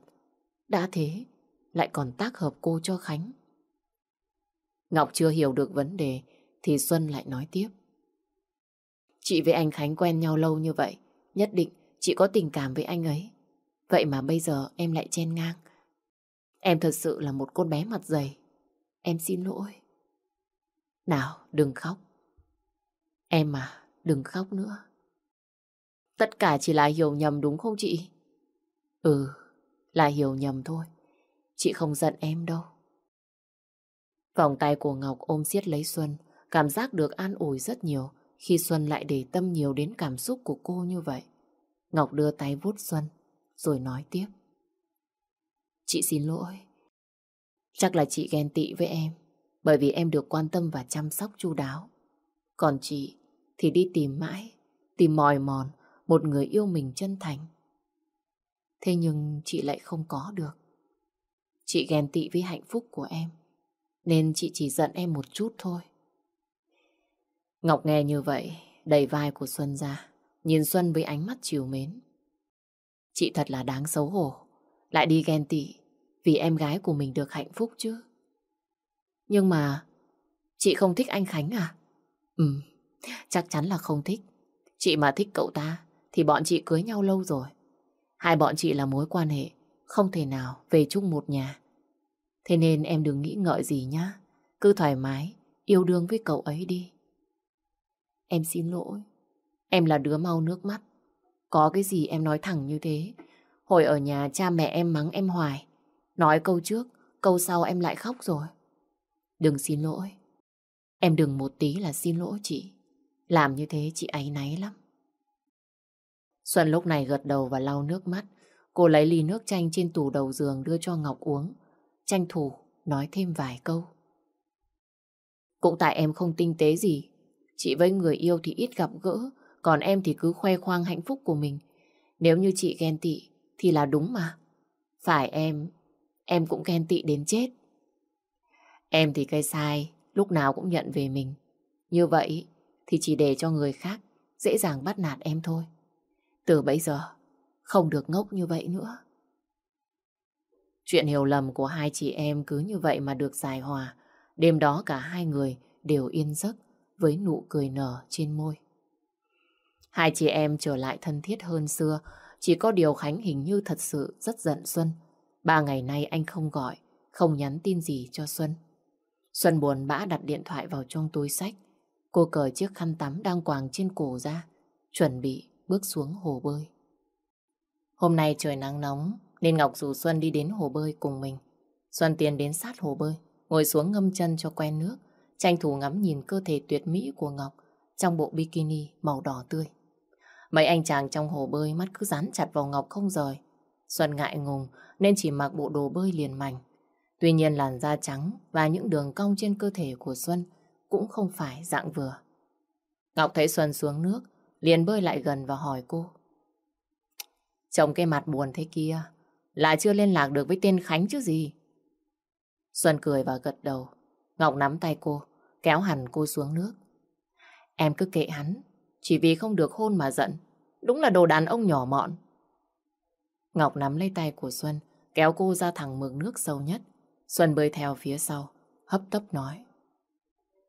Đã thế, lại còn tác hợp cô cho Khánh. Ngọc chưa hiểu được vấn đề thì Xuân lại nói tiếp. Chị với anh Khánh quen nhau lâu như vậy, nhất định chị có tình cảm với anh ấy. Vậy mà bây giờ em lại chen ngang. Em thật sự là một con bé mặt dày. Em xin lỗi. Nào, đừng khóc. Em mà, đừng khóc nữa. Tất cả chỉ là hiểu nhầm đúng không chị? Ừ, là hiểu nhầm thôi. Chị không giận em đâu. Vòng tay của Ngọc ôm siết lấy Xuân, cảm giác được an ủi rất nhiều khi Xuân lại để tâm nhiều đến cảm xúc của cô như vậy. Ngọc đưa tay vuốt Xuân, rồi nói tiếp. Chị xin lỗi. Chắc là chị ghen tị với em, bởi vì em được quan tâm và chăm sóc chu đáo. Còn chị thì đi tìm mãi, tìm mòi mòn một người yêu mình chân thành. Thế nhưng chị lại không có được. Chị ghen tị với hạnh phúc của em, nên chị chỉ giận em một chút thôi. Ngọc nghe như vậy, đầy vai của Xuân ra, nhìn Xuân với ánh mắt chiều mến. Chị thật là đáng xấu hổ, lại đi ghen tị vì em gái của mình được hạnh phúc chứ. Nhưng mà, chị không thích anh Khánh à? Ừ, chắc chắn là không thích. Chị mà thích cậu ta, thì bọn chị cưới nhau lâu rồi. Hai bọn chị là mối quan hệ, không thể nào về chung một nhà. Thế nên em đừng nghĩ ngợi gì nhá. Cứ thoải mái, yêu đương với cậu ấy đi. Em xin lỗi. Em là đứa mau nước mắt. Có cái gì em nói thẳng như thế. Hồi ở nhà cha mẹ em mắng em hoài. Nói câu trước, câu sau em lại khóc rồi. Đừng xin lỗi. Em đừng một tí là xin lỗi chị. Làm như thế chị ấy náy lắm. Xuân lúc này gật đầu và lau nước mắt. Cô lấy ly nước chanh trên tủ đầu giường đưa cho Ngọc uống. Tranh thủ nói thêm vài câu. Cũng tại em không tinh tế gì. Chị với người yêu thì ít gặp gỡ, còn em thì cứ khoe khoang hạnh phúc của mình. Nếu như chị ghen tị thì là đúng mà. Phải em, em cũng ghen tị đến chết. Em thì cây sai, lúc nào cũng nhận về mình. Như vậy thì chỉ để cho người khác dễ dàng bắt nạt em thôi. Từ bây giờ, không được ngốc như vậy nữa. Chuyện hiểu lầm của hai chị em cứ như vậy mà được giải hòa. Đêm đó cả hai người đều yên giấc với nụ cười nở trên môi. Hai chị em trở lại thân thiết hơn xưa, chỉ có điều Khánh hình như thật sự rất giận Xuân. Ba ngày nay anh không gọi, không nhắn tin gì cho Xuân. Xuân buồn bã đặt điện thoại vào trong túi sách. Cô cởi chiếc khăn tắm đang quàng trên cổ ra, chuẩn bị bước xuống hồ bơi. Hôm nay trời nắng nóng, nên Ngọc rủ Xuân đi đến hồ bơi cùng mình. Xuân tiến đến sát hồ bơi, ngồi xuống ngâm chân cho quen nước, tranh thủ ngắm nhìn cơ thể tuyệt mỹ của Ngọc trong bộ bikini màu đỏ tươi. Mấy anh chàng trong hồ bơi mắt cứ dán chặt vào Ngọc không rời. Xuân ngại ngùng nên chỉ mặc bộ đồ bơi liền mảnh. Tuy nhiên làn da trắng và những đường cong trên cơ thể của Xuân cũng không phải dạng vừa. Ngọc thấy Xuân xuống nước, liền bơi lại gần và hỏi cô. Chồng cái mặt buồn thế kia, là chưa liên lạc được với tên Khánh chứ gì. Xuân cười và gật đầu. Ngọc nắm tay cô, kéo hẳn cô xuống nước. Em cứ kệ hắn, chỉ vì không được hôn mà giận. Đúng là đồ đàn ông nhỏ mọn. Ngọc nắm lấy tay của Xuân, kéo cô ra thẳng mực nước sâu nhất. Xuân bơi theo phía sau, hấp tấp nói.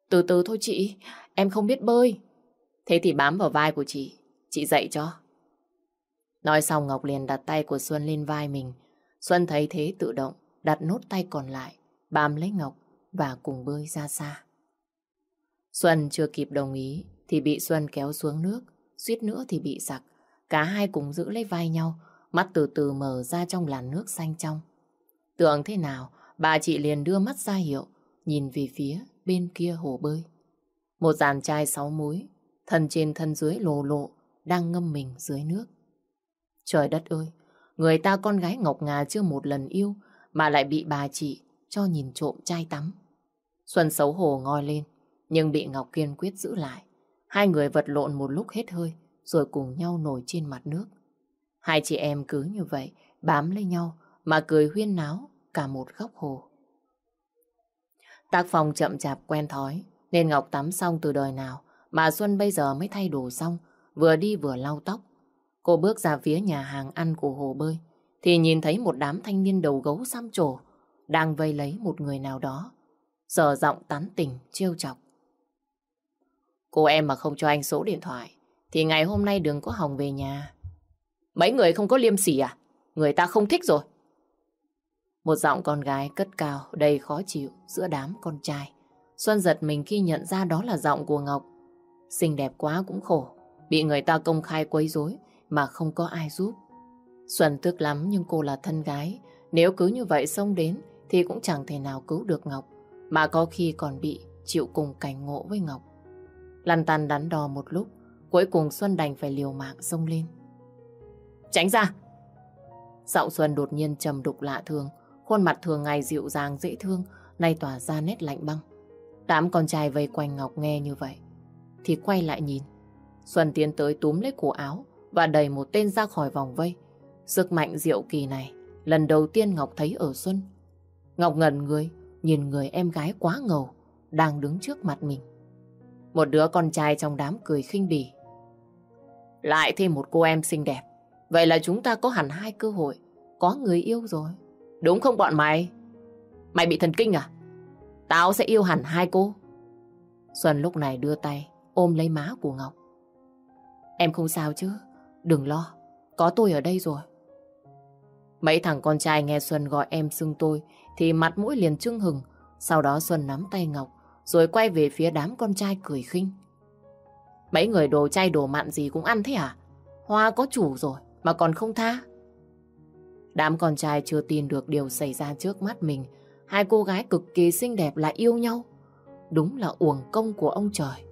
Từ từ thôi chị, em không biết bơi. Thế thì bám vào vai của chị, chị dạy cho. Nói xong Ngọc liền đặt tay của Xuân lên vai mình. Xuân thấy thế tự động, đặt nốt tay còn lại, bám lấy Ngọc và cùng bơi ra xa. Xuân chưa kịp đồng ý thì bị Xuân kéo xuống nước, suýt nữa thì bị sặc. Cả hai cùng giữ lấy vai nhau, mắt từ từ mở ra trong làn nước xanh trong. Tưởng thế nào, bà chị liền đưa mắt ra hiệu, nhìn về phía bên kia hồ bơi. Một dàn trai sáu múi, thân trên thân dưới lồ lộ, đang ngâm mình dưới nước. Trời đất ơi, người ta con gái Ngọc Ngà chưa một lần yêu mà lại bị bà chị cho nhìn trộm trai tắm. Xuân xấu hổ ngoi lên, nhưng bị Ngọc kiên quyết giữ lại. Hai người vật lộn một lúc hết hơi, rồi cùng nhau nổi trên mặt nước. Hai chị em cứ như vậy, bám lấy nhau, mà cười huyên náo cả một góc hồ. Tác phòng chậm chạp quen thói, nên Ngọc tắm xong từ đời nào, mà Xuân bây giờ mới thay đồ xong, vừa đi vừa lau tóc. Cô bước ra phía nhà hàng ăn của hồ bơi, thì nhìn thấy một đám thanh niên đầu gấu xăm trổ đang vây lấy một người nào đó. Giờ giọng tán tỉnh, trêu chọc. Cô em mà không cho anh số điện thoại, thì ngày hôm nay đừng có hòng về nhà. Mấy người không có liêm sỉ à? Người ta không thích rồi. Một giọng con gái cất cao, đầy khó chịu giữa đám con trai. Xuân giật mình khi nhận ra đó là giọng của Ngọc. Xinh đẹp quá cũng khổ, bị người ta công khai quấy rối mà không có ai giúp. Xuân tức lắm nhưng cô là thân gái, nếu cứ như vậy xông đến thì cũng chẳng thể nào cứu được Ngọc, mà có khi còn bị chịu cùng cảnh ngộ với Ngọc. Lăn tăn đắn đo một lúc, cuối cùng Xuân đành phải liều mạng xông lên. Tránh ra! Giọng Xuân đột nhiên trầm đục lạ thường, khuôn mặt thường ngày dịu dàng dễ thương, nay tỏa ra nét lạnh băng. Đám con trai vây quanh Ngọc nghe như vậy, thì quay lại nhìn. Xuân tiến tới túm lấy cổ áo và đẩy một tên ra khỏi vòng vây. Sức mạnh diệu kỳ này, lần đầu tiên Ngọc thấy ở Xuân. Ngọc ngẩn người, nhìn người em gái quá ngầu, đang đứng trước mặt mình. Một đứa con trai trong đám cười khinh bỉ. Lại thêm một cô em xinh đẹp. Vậy là chúng ta có hẳn hai cơ hội, có người yêu rồi. Đúng không bọn mày? Mày bị thần kinh à? Tao sẽ yêu hẳn hai cô. Xuân lúc này đưa tay ôm lấy má của Ngọc. Em không sao chứ? Đừng lo, có tôi ở đây rồi. Mấy thằng con trai nghe Xuân gọi em xưng tôi thì mặt mũi liền trưng hừng. Sau đó Xuân nắm tay Ngọc rồi quay về phía đám con trai cười khinh. Mấy người đồ chay đồ mặn gì cũng ăn thế à? Hoa có chủ rồi mà còn không tha. Đám con trai chưa tin được điều xảy ra trước mắt mình. Hai cô gái cực kỳ xinh đẹp lại yêu nhau. Đúng là uổng công của ông trời.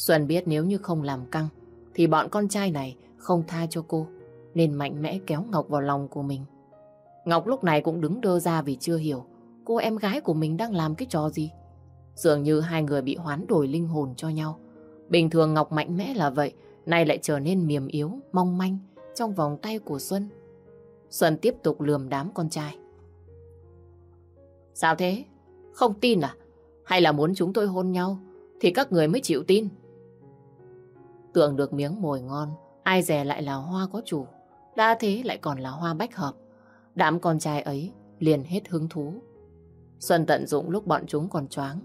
Xuân biết nếu như không làm căng thì bọn con trai này không tha cho cô nên mạnh mẽ kéo Ngọc vào lòng của mình. Ngọc lúc này cũng đứng đơ ra vì chưa hiểu cô em gái của mình đang làm cái trò gì. Dường như hai người bị hoán đổi linh hồn cho nhau. Bình thường Ngọc mạnh mẽ là vậy, nay lại trở nên mềm yếu, mong manh trong vòng tay của Xuân. Xuân tiếp tục lườm đám con trai. Sao thế? Không tin à? Hay là muốn chúng tôi hôn nhau thì các người mới chịu tin? Tưởng được miếng mồi ngon, ai dè lại là hoa có chủ. Đã thế lại còn là hoa bách hợp. Đám con trai ấy liền hết hứng thú. Xuân tận dụng lúc bọn chúng còn choáng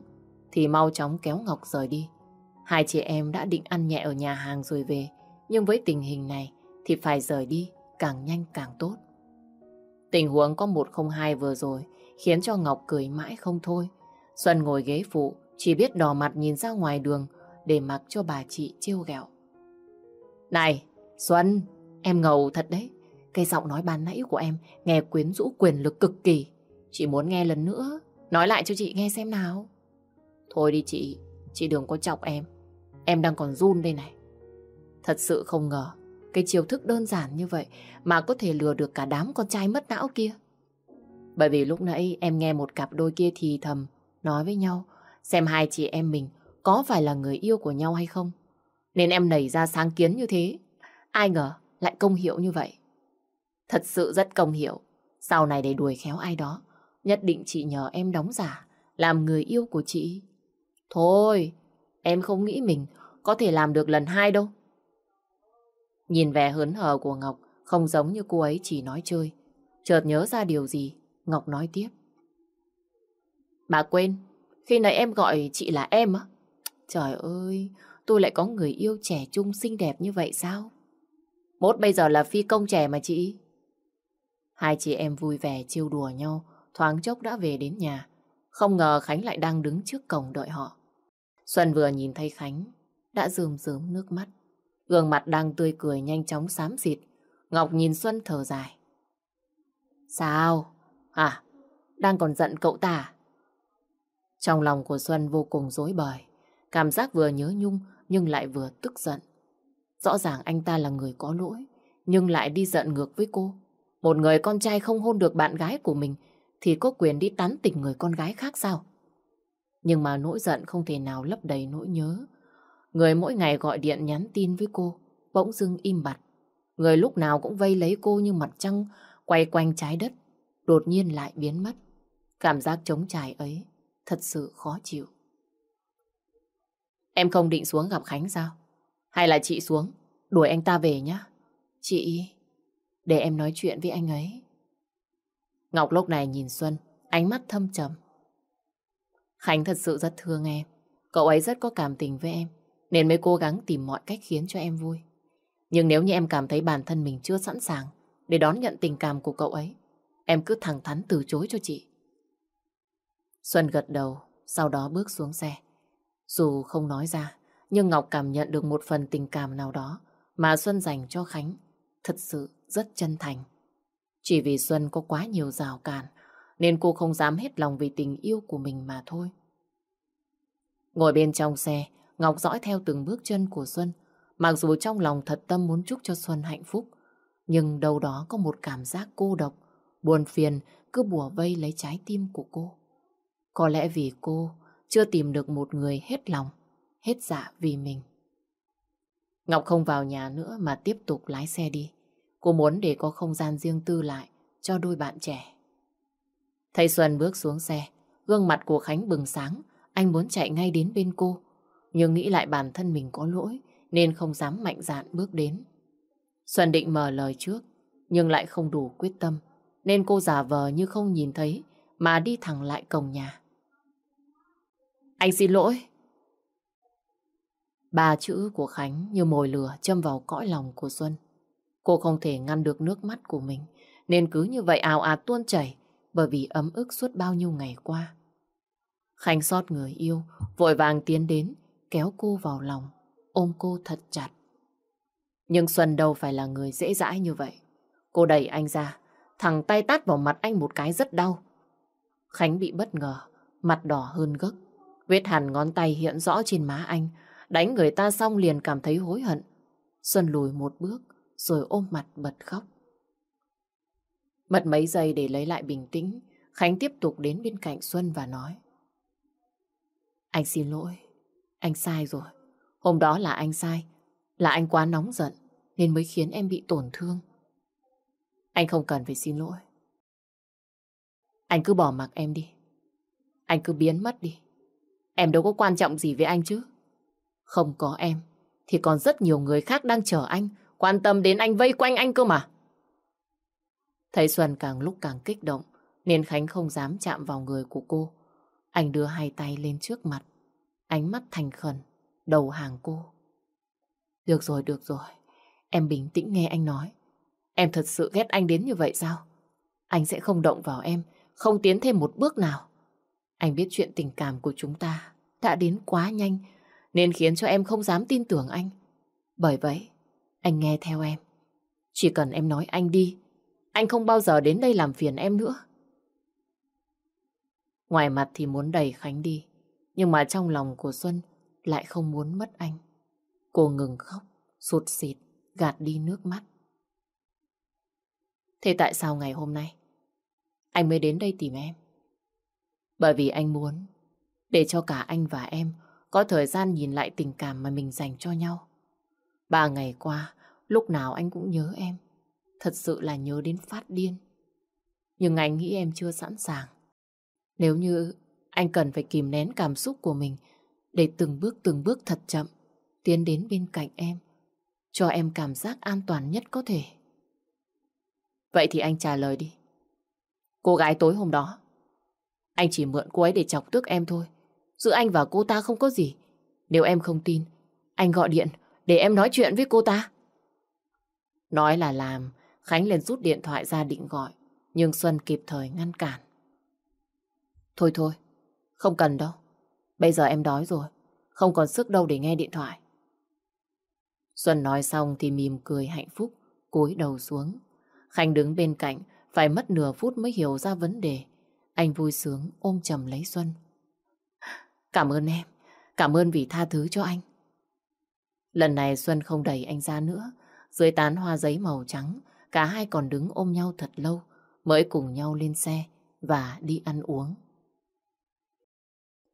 thì mau chóng kéo Ngọc rời đi. Hai chị em đã định ăn nhẹ ở nhà hàng rồi về, nhưng với tình hình này thì phải rời đi càng nhanh càng tốt. Tình huống có một không hai vừa rồi khiến cho Ngọc cười mãi không thôi. Xuân ngồi ghế phụ, chỉ biết đỏ mặt nhìn ra ngoài đường để mặc cho bà chị trêu ghẹo. Này, Xuân, em ngầu thật đấy. Cái giọng nói ban nãy của em nghe quyến rũ quyền lực cực kỳ. Chị muốn nghe lần nữa, nói lại cho chị nghe xem nào. Thôi đi chị, chị đừng có chọc em. Em đang còn run đây này. Thật sự không ngờ, cái chiêu thức đơn giản như vậy mà có thể lừa được cả đám con trai mất não kia. Bởi vì lúc nãy em nghe một cặp đôi kia thì thầm, nói với nhau, xem hai chị em mình có phải là người yêu của nhau hay không. Nên em nảy ra sáng kiến như thế. Ai ngờ lại công hiệu như vậy. Thật sự rất công hiệu. Sau này để đuổi khéo ai đó, nhất định chị nhờ em đóng giả, làm người yêu của chị. Thôi, em không nghĩ mình có thể làm được lần hai đâu. Nhìn vẻ hớn hở của Ngọc không giống như cô ấy chỉ nói chơi. Chợt nhớ ra điều gì, Ngọc nói tiếp. Bà quên, khi nãy em gọi chị là em á. Trời ơi, tôi lại có người yêu trẻ trung xinh đẹp như vậy sao? Mốt bây giờ là phi công trẻ mà chị. Hai chị em vui vẻ chiêu đùa nhau, thoáng chốc đã về đến nhà. Không ngờ Khánh lại đang đứng trước cổng đợi họ. Xuân vừa nhìn thấy Khánh, đã rơm rớm nước mắt. Gương mặt đang tươi cười nhanh chóng xám xịt. Ngọc nhìn Xuân thở dài. Sao? À, đang còn giận cậu ta à? Trong lòng của Xuân vô cùng dối bời. Cảm giác vừa nhớ nhung nhưng lại vừa tức giận. Rõ ràng anh ta là người có lỗi, nhưng lại đi giận ngược với cô. Một người con trai không hôn được bạn gái của mình thì có quyền đi tán tỉnh người con gái khác sao? Nhưng mà nỗi giận không thể nào lấp đầy nỗi nhớ. Người mỗi ngày gọi điện nhắn tin với cô, bỗng dưng im bặt. Người lúc nào cũng vây lấy cô như mặt trăng, quay quanh trái đất, đột nhiên lại biến mất. Cảm giác trống trải ấy thật sự khó chịu. Em không định xuống gặp Khánh sao? Hay là chị xuống, đuổi anh ta về nhá? Chị, để em nói chuyện với anh ấy. Ngọc lúc này nhìn Xuân, ánh mắt thâm trầm. Khánh thật sự rất thương em. Cậu ấy rất có cảm tình với em, nên mới cố gắng tìm mọi cách khiến cho em vui. Nhưng nếu như em cảm thấy bản thân mình chưa sẵn sàng để đón nhận tình cảm của cậu ấy, em cứ thẳng thắn từ chối cho chị. Xuân gật đầu, sau đó bước xuống xe. Dù không nói ra, nhưng Ngọc cảm nhận được một phần tình cảm nào đó mà Xuân dành cho Khánh thật sự rất chân thành. Chỉ vì Xuân có quá nhiều rào cản nên cô không dám hết lòng vì tình yêu của mình mà thôi. Ngồi bên trong xe, Ngọc dõi theo từng bước chân của Xuân. Mặc dù trong lòng thật tâm muốn chúc cho Xuân hạnh phúc, nhưng đâu đó có một cảm giác cô độc, buồn phiền cứ bùa vây lấy trái tim của cô. Có lẽ vì cô chưa tìm được một người hết lòng, hết dạ vì mình. Ngọc không vào nhà nữa mà tiếp tục lái xe đi. Cô muốn để có không gian riêng tư lại cho đôi bạn trẻ. Thầy Xuân bước xuống xe, gương mặt của Khánh bừng sáng, anh muốn chạy ngay đến bên cô. Nhưng nghĩ lại bản thân mình có lỗi, nên không dám mạnh dạn bước đến. Xuân định mở lời trước, nhưng lại không đủ quyết tâm, nên cô giả vờ như không nhìn thấy, mà đi thẳng lại cổng nhà. Anh xin lỗi. Ba chữ của Khánh như mồi lửa châm vào cõi lòng của Xuân. Cô không thể ngăn được nước mắt của mình, nên cứ như vậy ào ạt tuôn chảy bởi vì ấm ức suốt bao nhiêu ngày qua. Khánh xót người yêu, vội vàng tiến đến, kéo cô vào lòng, ôm cô thật chặt. Nhưng Xuân đâu phải là người dễ dãi như vậy. Cô đẩy anh ra, thằng tay tát vào mặt anh một cái rất đau. Khánh bị bất ngờ, mặt đỏ hơn gấc. Vết hằn ngón tay hiện rõ trên má anh, đánh người ta xong liền cảm thấy hối hận. Xuân lùi một bước, rồi ôm mặt bật khóc. Mất mấy giây để lấy lại bình tĩnh, Khánh tiếp tục đến bên cạnh Xuân và nói. Anh xin lỗi, anh sai rồi. Hôm đó là anh sai, là anh quá nóng giận, nên mới khiến em bị tổn thương. Anh không cần phải xin lỗi. Anh cứ bỏ mặc em đi. Anh cứ biến mất đi. Em đâu có quan trọng gì với anh chứ. Không có em, thì còn rất nhiều người khác đang chờ anh, quan tâm đến anh vây quanh anh cơ mà. Thấy Xuân càng lúc càng kích động, nên Khánh không dám chạm vào người của cô. Anh đưa hai tay lên trước mặt, ánh mắt thành khẩn, đầu hàng cô. Được rồi, được rồi, em bình tĩnh nghe anh nói. Em thật sự ghét anh đến như vậy sao? Anh sẽ không động vào em, không tiến thêm một bước nào. Anh biết chuyện tình cảm của chúng ta đã đến quá nhanh, nên khiến cho em không dám tin tưởng anh. Bởi vậy, anh nghe theo em. Chỉ cần em nói anh đi, anh không bao giờ đến đây làm phiền em nữa. Ngoài mặt thì muốn đẩy Khánh đi, nhưng mà trong lòng của Xuân lại không muốn mất anh. Cô ngừng khóc, sụt xịt, gạt đi nước mắt. Thế tại sao ngày hôm nay anh mới đến đây tìm em? Bởi vì anh muốn để cho cả anh và em có thời gian nhìn lại tình cảm mà mình dành cho nhau. Ba ngày qua, lúc nào anh cũng nhớ em. Thật sự là nhớ đến phát điên. Nhưng anh nghĩ em chưa sẵn sàng. Nếu như anh cần phải kìm nén cảm xúc của mình để từng bước từng bước thật chậm tiến đến bên cạnh em, cho em cảm giác an toàn nhất có thể. Vậy thì anh trả lời đi. Cô gái tối hôm đó, anh chỉ mượn cô ấy để chọc tức em thôi. Giữa anh và cô ta không có gì. Nếu em không tin, anh gọi điện để em nói chuyện với cô ta. Nói là làm, Khánh liền rút điện thoại ra định gọi, nhưng Xuân kịp thời ngăn cản. Thôi thôi, không cần đâu. Bây giờ em đói rồi, không còn sức đâu để nghe điện thoại. Xuân nói xong thì mỉm cười hạnh phúc, cúi đầu xuống. Khánh đứng bên cạnh, phải mất nửa phút mới hiểu ra vấn đề. Anh vui sướng ôm chầm lấy Xuân. Cảm ơn em, cảm ơn vì tha thứ cho anh. Lần này Xuân không đẩy anh ra nữa. Dưới tán hoa giấy màu trắng, cả hai còn đứng ôm nhau thật lâu, mới cùng nhau lên xe và đi ăn uống.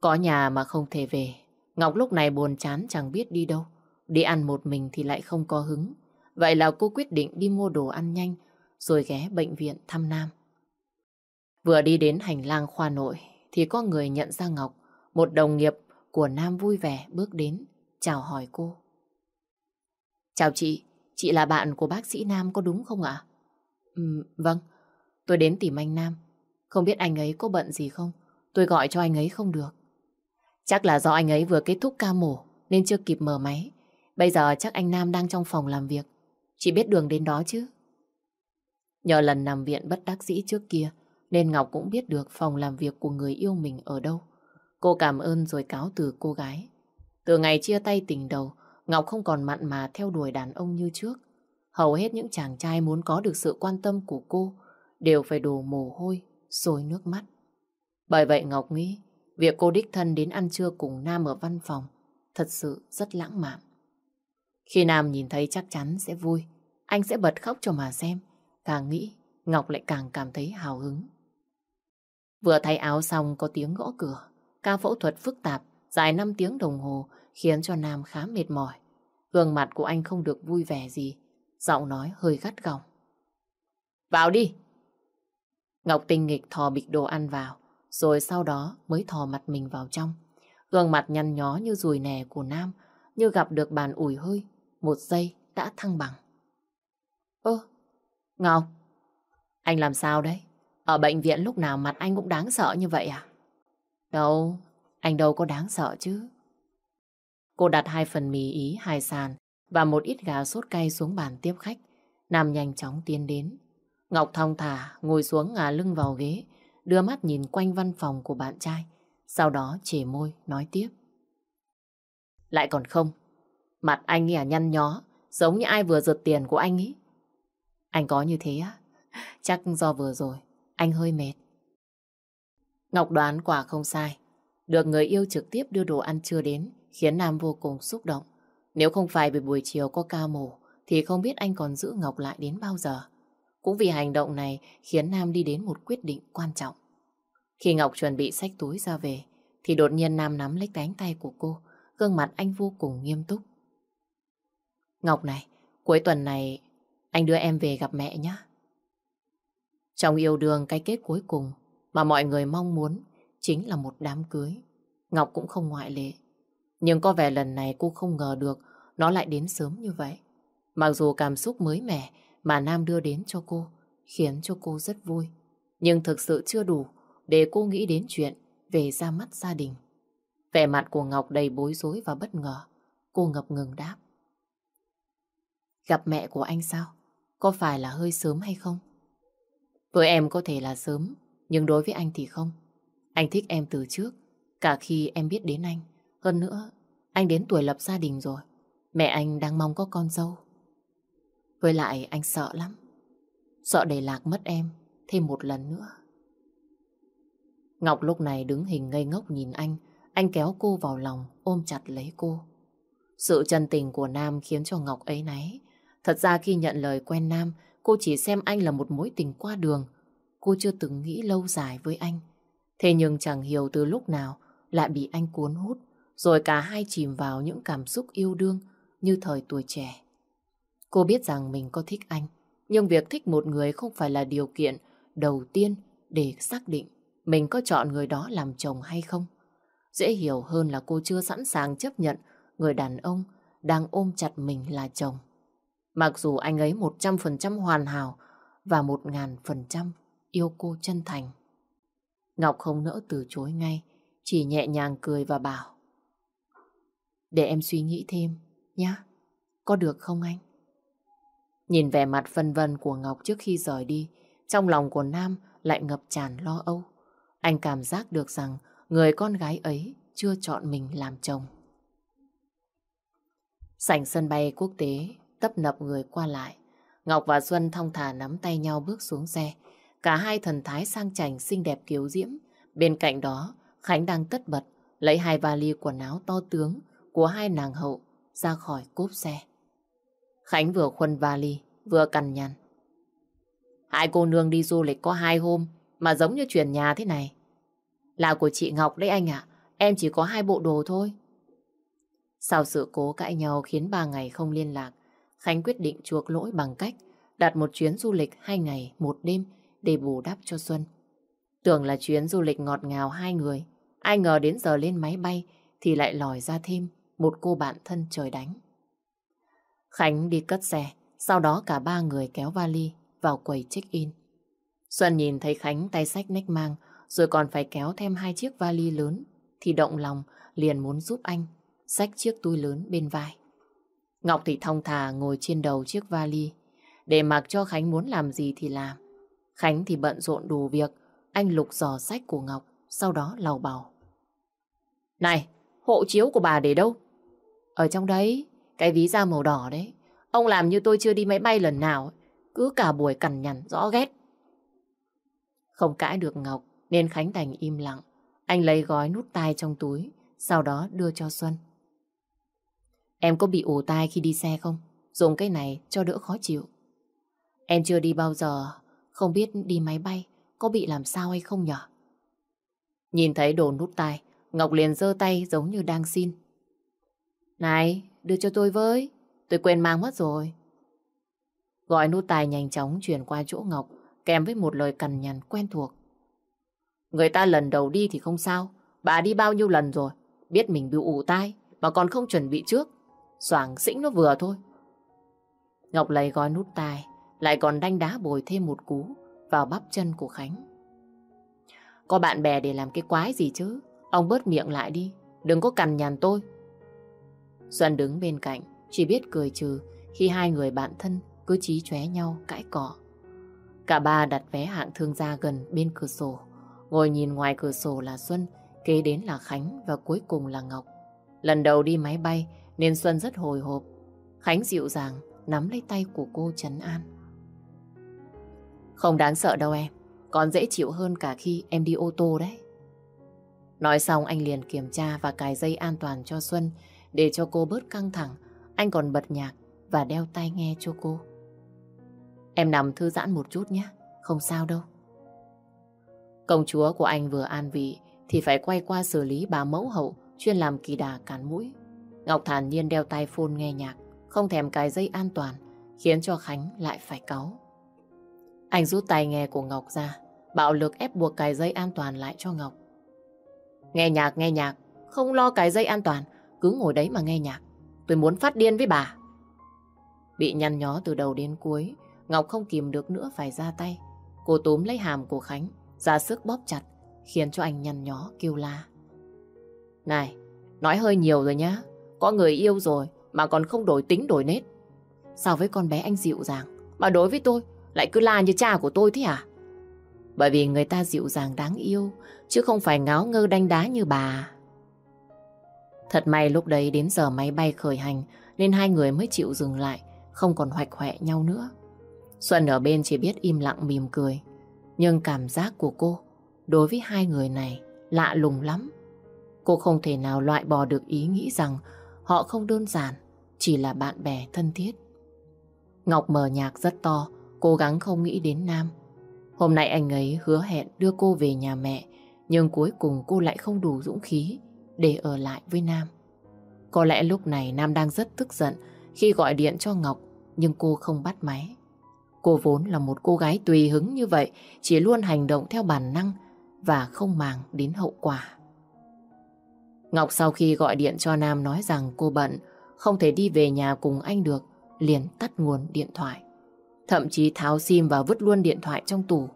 Có nhà mà không thể về, Ngọc lúc này buồn chán chẳng biết đi đâu. Đi ăn một mình thì lại không có hứng. Vậy là cô quyết định đi mua đồ ăn nhanh, rồi ghé bệnh viện thăm Nam. Vừa đi đến hành lang khoa nội, thì có người nhận ra Ngọc, một đồng nghiệp của Nam vui vẻ bước đến, chào hỏi cô. Chào chị, chị là bạn của bác sĩ Nam có đúng không ạ? Ừ, vâng, tôi đến tìm anh Nam. Không biết anh ấy có bận gì không? Tôi gọi cho anh ấy không được. Chắc là do anh ấy vừa kết thúc ca mổ nên chưa kịp mở máy. Bây giờ chắc anh Nam đang trong phòng làm việc. Chị biết đường đến đó chứ? Nhờ lần nằm viện bất đắc dĩ trước kia nên Ngọc cũng biết được phòng làm việc của người yêu mình ở đâu. Cô cảm ơn rồi cáo từ cô gái. Từ ngày chia tay tình đầu, Ngọc không còn mặn mà theo đuổi đàn ông như trước. Hầu hết những chàng trai muốn có được sự quan tâm của cô đều phải đổ mồ hôi, sôi nước mắt. Bởi vậy Ngọc nghĩ việc cô đích thân đến ăn trưa cùng Nam ở văn phòng thật sự rất lãng mạn. Khi Nam nhìn thấy chắc chắn sẽ vui, anh sẽ bật khóc cho mà xem. Càng nghĩ, Ngọc lại càng cảm thấy hào hứng. Vừa thay áo xong có tiếng gõ cửa. Ca phẫu thuật phức tạp, dài 5 tiếng đồng hồ, khiến cho Nam khá mệt mỏi. Gương mặt của anh không được vui vẻ gì, giọng nói hơi gắt gỏng. Vào đi! Ngọc tinh nghịch thò bịch đồ ăn vào, rồi sau đó mới thò mặt mình vào trong. Gương mặt nhăn nhó như rùi nè của Nam, như gặp được bàn ủi hơi, một giây đã thăng bằng. Ơ, Ngọc, anh làm sao đấy? Ở bệnh viện lúc nào mặt anh cũng đáng sợ như vậy à? Đâu, anh đâu có đáng sợ chứ. Cô đặt hai phần mì ý, hai sàn và một ít gà sốt cay xuống bàn tiếp khách. Nam nhanh chóng tiến đến. Ngọc thong thả ngồi xuống ngả lưng vào ghế, đưa mắt nhìn quanh văn phòng của bạn trai. Sau đó chề môi nói tiếp. Lại còn không, mặt anh à nhăn nhó, giống như ai vừa giật tiền của anh ấy. Anh có như thế á? Chắc do vừa rồi, anh hơi mệt. Ngọc đoán quả không sai. Được người yêu trực tiếp đưa đồ ăn trưa đến khiến Nam vô cùng xúc động. Nếu không phải vì buổi chiều có ca mổ thì không biết anh còn giữ Ngọc lại đến bao giờ. Cũng vì hành động này khiến Nam đi đến một quyết định quan trọng. Khi Ngọc chuẩn bị xách túi ra về thì đột nhiên Nam nắm lấy cánh tay của cô gương mặt anh vô cùng nghiêm túc. Ngọc này, cuối tuần này anh đưa em về gặp mẹ nhé. Trong yêu đương cái kết cuối cùng mà mọi người mong muốn chính là một đám cưới. Ngọc cũng không ngoại lệ. Nhưng có vẻ lần này cô không ngờ được nó lại đến sớm như vậy. Mặc dù cảm xúc mới mẻ mà Nam đưa đến cho cô khiến cho cô rất vui. Nhưng thực sự chưa đủ để cô nghĩ đến chuyện về ra mắt gia đình. Vẻ mặt của Ngọc đầy bối rối và bất ngờ. Cô ngập ngừng đáp. Gặp mẹ của anh sao? Có phải là hơi sớm hay không? Với em có thể là sớm, nhưng đối với anh thì không. Anh thích em từ trước, cả khi em biết đến anh. Hơn nữa, anh đến tuổi lập gia đình rồi. Mẹ anh đang mong có con dâu. Với lại anh sợ lắm. Sợ để lạc mất em thêm một lần nữa. Ngọc lúc này đứng hình ngây ngốc nhìn anh. Anh kéo cô vào lòng, ôm chặt lấy cô. Sự chân tình của Nam khiến cho Ngọc ấy náy. Thật ra khi nhận lời quen Nam, cô chỉ xem anh là một mối tình qua đường. Cô chưa từng nghĩ lâu dài với anh. Thế nhưng chẳng hiểu từ lúc nào lại bị anh cuốn hút, rồi cả hai chìm vào những cảm xúc yêu đương như thời tuổi trẻ. Cô biết rằng mình có thích anh, nhưng việc thích một người không phải là điều kiện đầu tiên để xác định mình có chọn người đó làm chồng hay không. Dễ hiểu hơn là cô chưa sẵn sàng chấp nhận người đàn ông đang ôm chặt mình là chồng. Mặc dù anh ấy 100% hoàn hảo và 1000% yêu cô chân thành. Ngọc không nỡ từ chối ngay, chỉ nhẹ nhàng cười và bảo. Để em suy nghĩ thêm, nhá. Có được không anh? Nhìn vẻ mặt phân vân của Ngọc trước khi rời đi, trong lòng của Nam lại ngập tràn lo âu. Anh cảm giác được rằng người con gái ấy chưa chọn mình làm chồng. Sảnh sân bay quốc tế, tấp nập người qua lại. Ngọc và Xuân thong thả nắm tay nhau bước xuống xe. Cả hai thần thái sang chảnh xinh đẹp kiều diễm. Bên cạnh đó, Khánh đang tất bật lấy hai vali quần áo to tướng của hai nàng hậu ra khỏi cốp xe. Khánh vừa khuân vali, vừa cằn nhằn. Hai cô nương đi du lịch có hai hôm mà giống như chuyển nhà thế này. Là của chị Ngọc đấy anh ạ, em chỉ có hai bộ đồ thôi. Sau sự cố cãi nhau khiến ba ngày không liên lạc, Khánh quyết định chuộc lỗi bằng cách đặt một chuyến du lịch hai ngày một đêm để bù đắp cho Xuân. Tưởng là chuyến du lịch ngọt ngào hai người, ai ngờ đến giờ lên máy bay thì lại lòi ra thêm một cô bạn thân trời đánh. Khánh đi cất xe, sau đó cả ba người kéo vali vào quầy check-in. Xuân nhìn thấy Khánh tay sách nách mang, rồi còn phải kéo thêm hai chiếc vali lớn, thì động lòng liền muốn giúp anh xách chiếc túi lớn bên vai. Ngọc thì thong thả ngồi trên đầu chiếc vali, để mặc cho Khánh muốn làm gì thì làm. Khánh thì bận rộn đủ việc, anh lục giò sách của Ngọc, sau đó lầu bầu. Này, hộ chiếu của bà để đâu? Ở trong đấy, cái ví da màu đỏ đấy. Ông làm như tôi chưa đi máy bay lần nào, cứ cả buổi cằn nhằn rõ ghét. Không cãi được Ngọc, nên Khánh đành im lặng. Anh lấy gói nút tai trong túi, sau đó đưa cho Xuân. Em có bị ủ tai khi đi xe không? Dùng cái này cho đỡ khó chịu. Em chưa đi bao giờ, không biết đi máy bay có bị làm sao hay không nhở? Nhìn thấy đồ nút tai, Ngọc liền giơ tay giống như đang xin. Này, đưa cho tôi với, tôi quên mang mất rồi. Gọi nút tai nhanh chóng chuyển qua chỗ Ngọc, kèm với một lời cằn nhằn quen thuộc. Người ta lần đầu đi thì không sao, bà đi bao nhiêu lần rồi, biết mình bị ủ tai mà còn không chuẩn bị trước. Soảng xĩnh nó vừa thôi. Ngọc lấy gói nút tai, lại còn đanh đá bồi thêm một cú vào bắp chân của Khánh. Có bạn bè để làm cái quái gì chứ? Ông bớt miệng lại đi, đừng có cằn nhằn tôi. Xuân đứng bên cạnh, chỉ biết cười trừ khi hai người bạn thân cứ chí chóe nhau cãi cọ. Cả ba đặt vé hạng thương gia gần bên cửa sổ. Ngồi nhìn ngoài cửa sổ là Xuân, kế đến là Khánh và cuối cùng là Ngọc. Lần đầu đi máy bay nên Xuân rất hồi hộp. Khánh dịu dàng nắm lấy tay của cô trấn an. Không đáng sợ đâu em, còn dễ chịu hơn cả khi em đi ô tô đấy. Nói xong anh liền kiểm tra và cài dây an toàn cho Xuân để cho cô bớt căng thẳng. Anh còn bật nhạc và đeo tai nghe cho cô. Em nằm thư giãn một chút nhé, không sao đâu. Công chúa của anh vừa an vị thì phải quay qua xử lý bà mẫu hậu chuyên làm kỳ đà cán mũi. Ngọc thản nhiên đeo tai phone nghe nhạc, không thèm cài dây an toàn, khiến cho Khánh lại phải cáu. Anh rút tai nghe của Ngọc ra, bạo lực ép buộc cài dây an toàn lại cho Ngọc. Nghe nhạc, nghe nhạc, không lo cài dây an toàn, cứ ngồi đấy mà nghe nhạc. Tôi muốn phát điên với bà. Bị nhăn nhó từ đầu đến cuối, Ngọc không kìm được nữa phải ra tay. Cô túm lấy hàm của Khánh, ra sức bóp chặt, khiến cho anh nhăn nhó kêu la. Này, nói hơi nhiều rồi nhá. Có người yêu rồi mà còn không đổi tính đổi nết. Sao với con bé anh dịu dàng, mà đối với tôi lại cứ la như cha của tôi thế à? Bởi vì người ta dịu dàng đáng yêu, chứ không phải ngáo ngơ đanh đá như bà. Thật may lúc đấy đến giờ máy bay khởi hành nên hai người mới chịu dừng lại, không còn hoạch hoẹ nhau nữa. Xuân ở bên chỉ biết im lặng mỉm cười. Nhưng cảm giác của cô đối với hai người này lạ lùng lắm. Cô không thể nào loại bỏ được ý nghĩ rằng họ không đơn giản, chỉ là bạn bè thân thiết. Ngọc mở nhạc rất to, cố gắng không nghĩ đến Nam. Hôm nay anh ấy hứa hẹn đưa cô về nhà mẹ, nhưng cuối cùng cô lại không đủ dũng khí để ở lại với Nam. Có lẽ lúc này Nam đang rất tức giận khi gọi điện cho Ngọc, nhưng cô không bắt máy. Cô vốn là một cô gái tùy hứng như vậy, chỉ luôn hành động theo bản năng và không màng đến hậu quả. Ngọc sau khi gọi điện cho Nam nói rằng cô bận, không thể đi về nhà cùng anh được, liền tắt nguồn điện thoại. Thậm chí tháo sim và vứt luôn điện thoại trong tủ.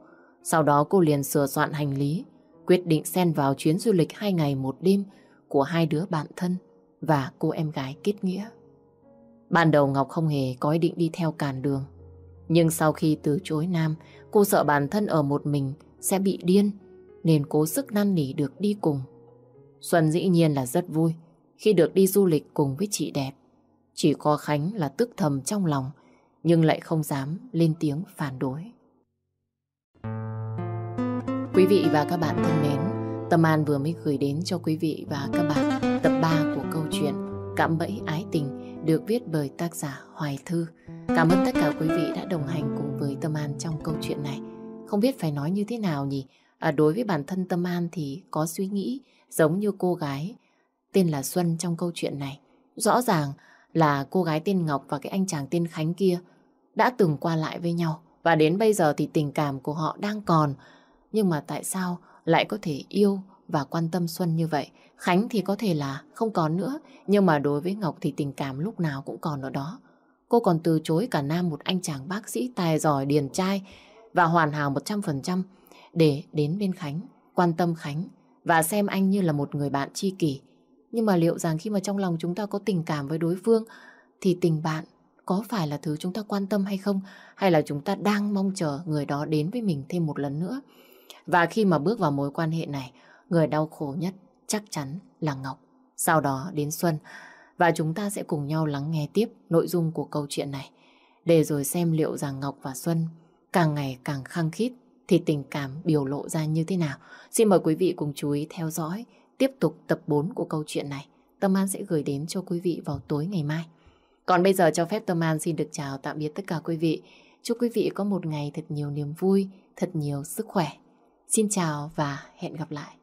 Sau đó cô liền sửa soạn hành lý, quyết định xen vào chuyến du lịch hai ngày một đêm của hai đứa bạn thân và cô em gái kết nghĩa. Ban đầu Ngọc không hề có ý định đi theo càn đường. Nhưng sau khi từ chối Nam, cô sợ bản thân ở một mình sẽ bị điên, nên cố sức năn nỉ được đi cùng. Xuân dĩ nhiên là rất vui khi được đi du lịch cùng với chị đẹp. Chỉ có Khánh là tức thầm trong lòng, nhưng lại không dám lên tiếng phản đối. Quý vị và các bạn thân mến, Tâm An vừa mới gửi đến cho quý vị và các bạn tập 3 của câu chuyện Cạm bẫy ái tình được viết bởi tác giả Hoài Thư. Cảm ơn tất cả quý vị đã đồng hành cùng với Tâm An trong câu chuyện này. Không biết phải nói như thế nào nhỉ? À, đối với bản thân Tâm An thì có suy nghĩ giống như cô gái tên là Xuân trong câu chuyện này. Rõ ràng là cô gái tên Ngọc và cái anh chàng tên Khánh kia đã từng qua lại với nhau. Và đến bây giờ thì tình cảm của họ đang còn. Nhưng mà tại sao lại có thể yêu và quan tâm Xuân như vậy? Khánh thì có thể là không còn nữa. Nhưng mà đối với Ngọc thì tình cảm lúc nào cũng còn ở đó. Cô còn từ chối cả Nam một anh chàng bác sĩ tài giỏi điền trai và hoàn hảo 100% để đến bên Khánh, quan tâm Khánh và xem anh như là một người bạn tri kỷ. Nhưng mà liệu rằng khi mà trong lòng chúng ta có tình cảm với đối phương thì tình bạn có phải là thứ chúng ta quan tâm hay không? Hay là chúng ta đang mong chờ người đó đến với mình thêm một lần nữa? Và khi mà bước vào mối quan hệ này, người đau khổ nhất chắc chắn là Ngọc. Sau đó đến Xuân. Và chúng ta sẽ cùng nhau lắng nghe tiếp nội dung của câu chuyện này. Để rồi xem liệu rằng Ngọc và Xuân càng ngày càng khăng khít thì tình cảm biểu lộ ra như thế nào. Xin mời quý vị cùng chú ý theo dõi tiếp tục tập 4 của câu chuyện này. Tâm An sẽ gửi đến cho quý vị vào tối ngày mai. Còn bây giờ cho phép Tâm An xin được chào tạm biệt tất cả quý vị. Chúc quý vị có một ngày thật nhiều niềm vui, thật nhiều sức khỏe. Xin chào và hẹn gặp lại.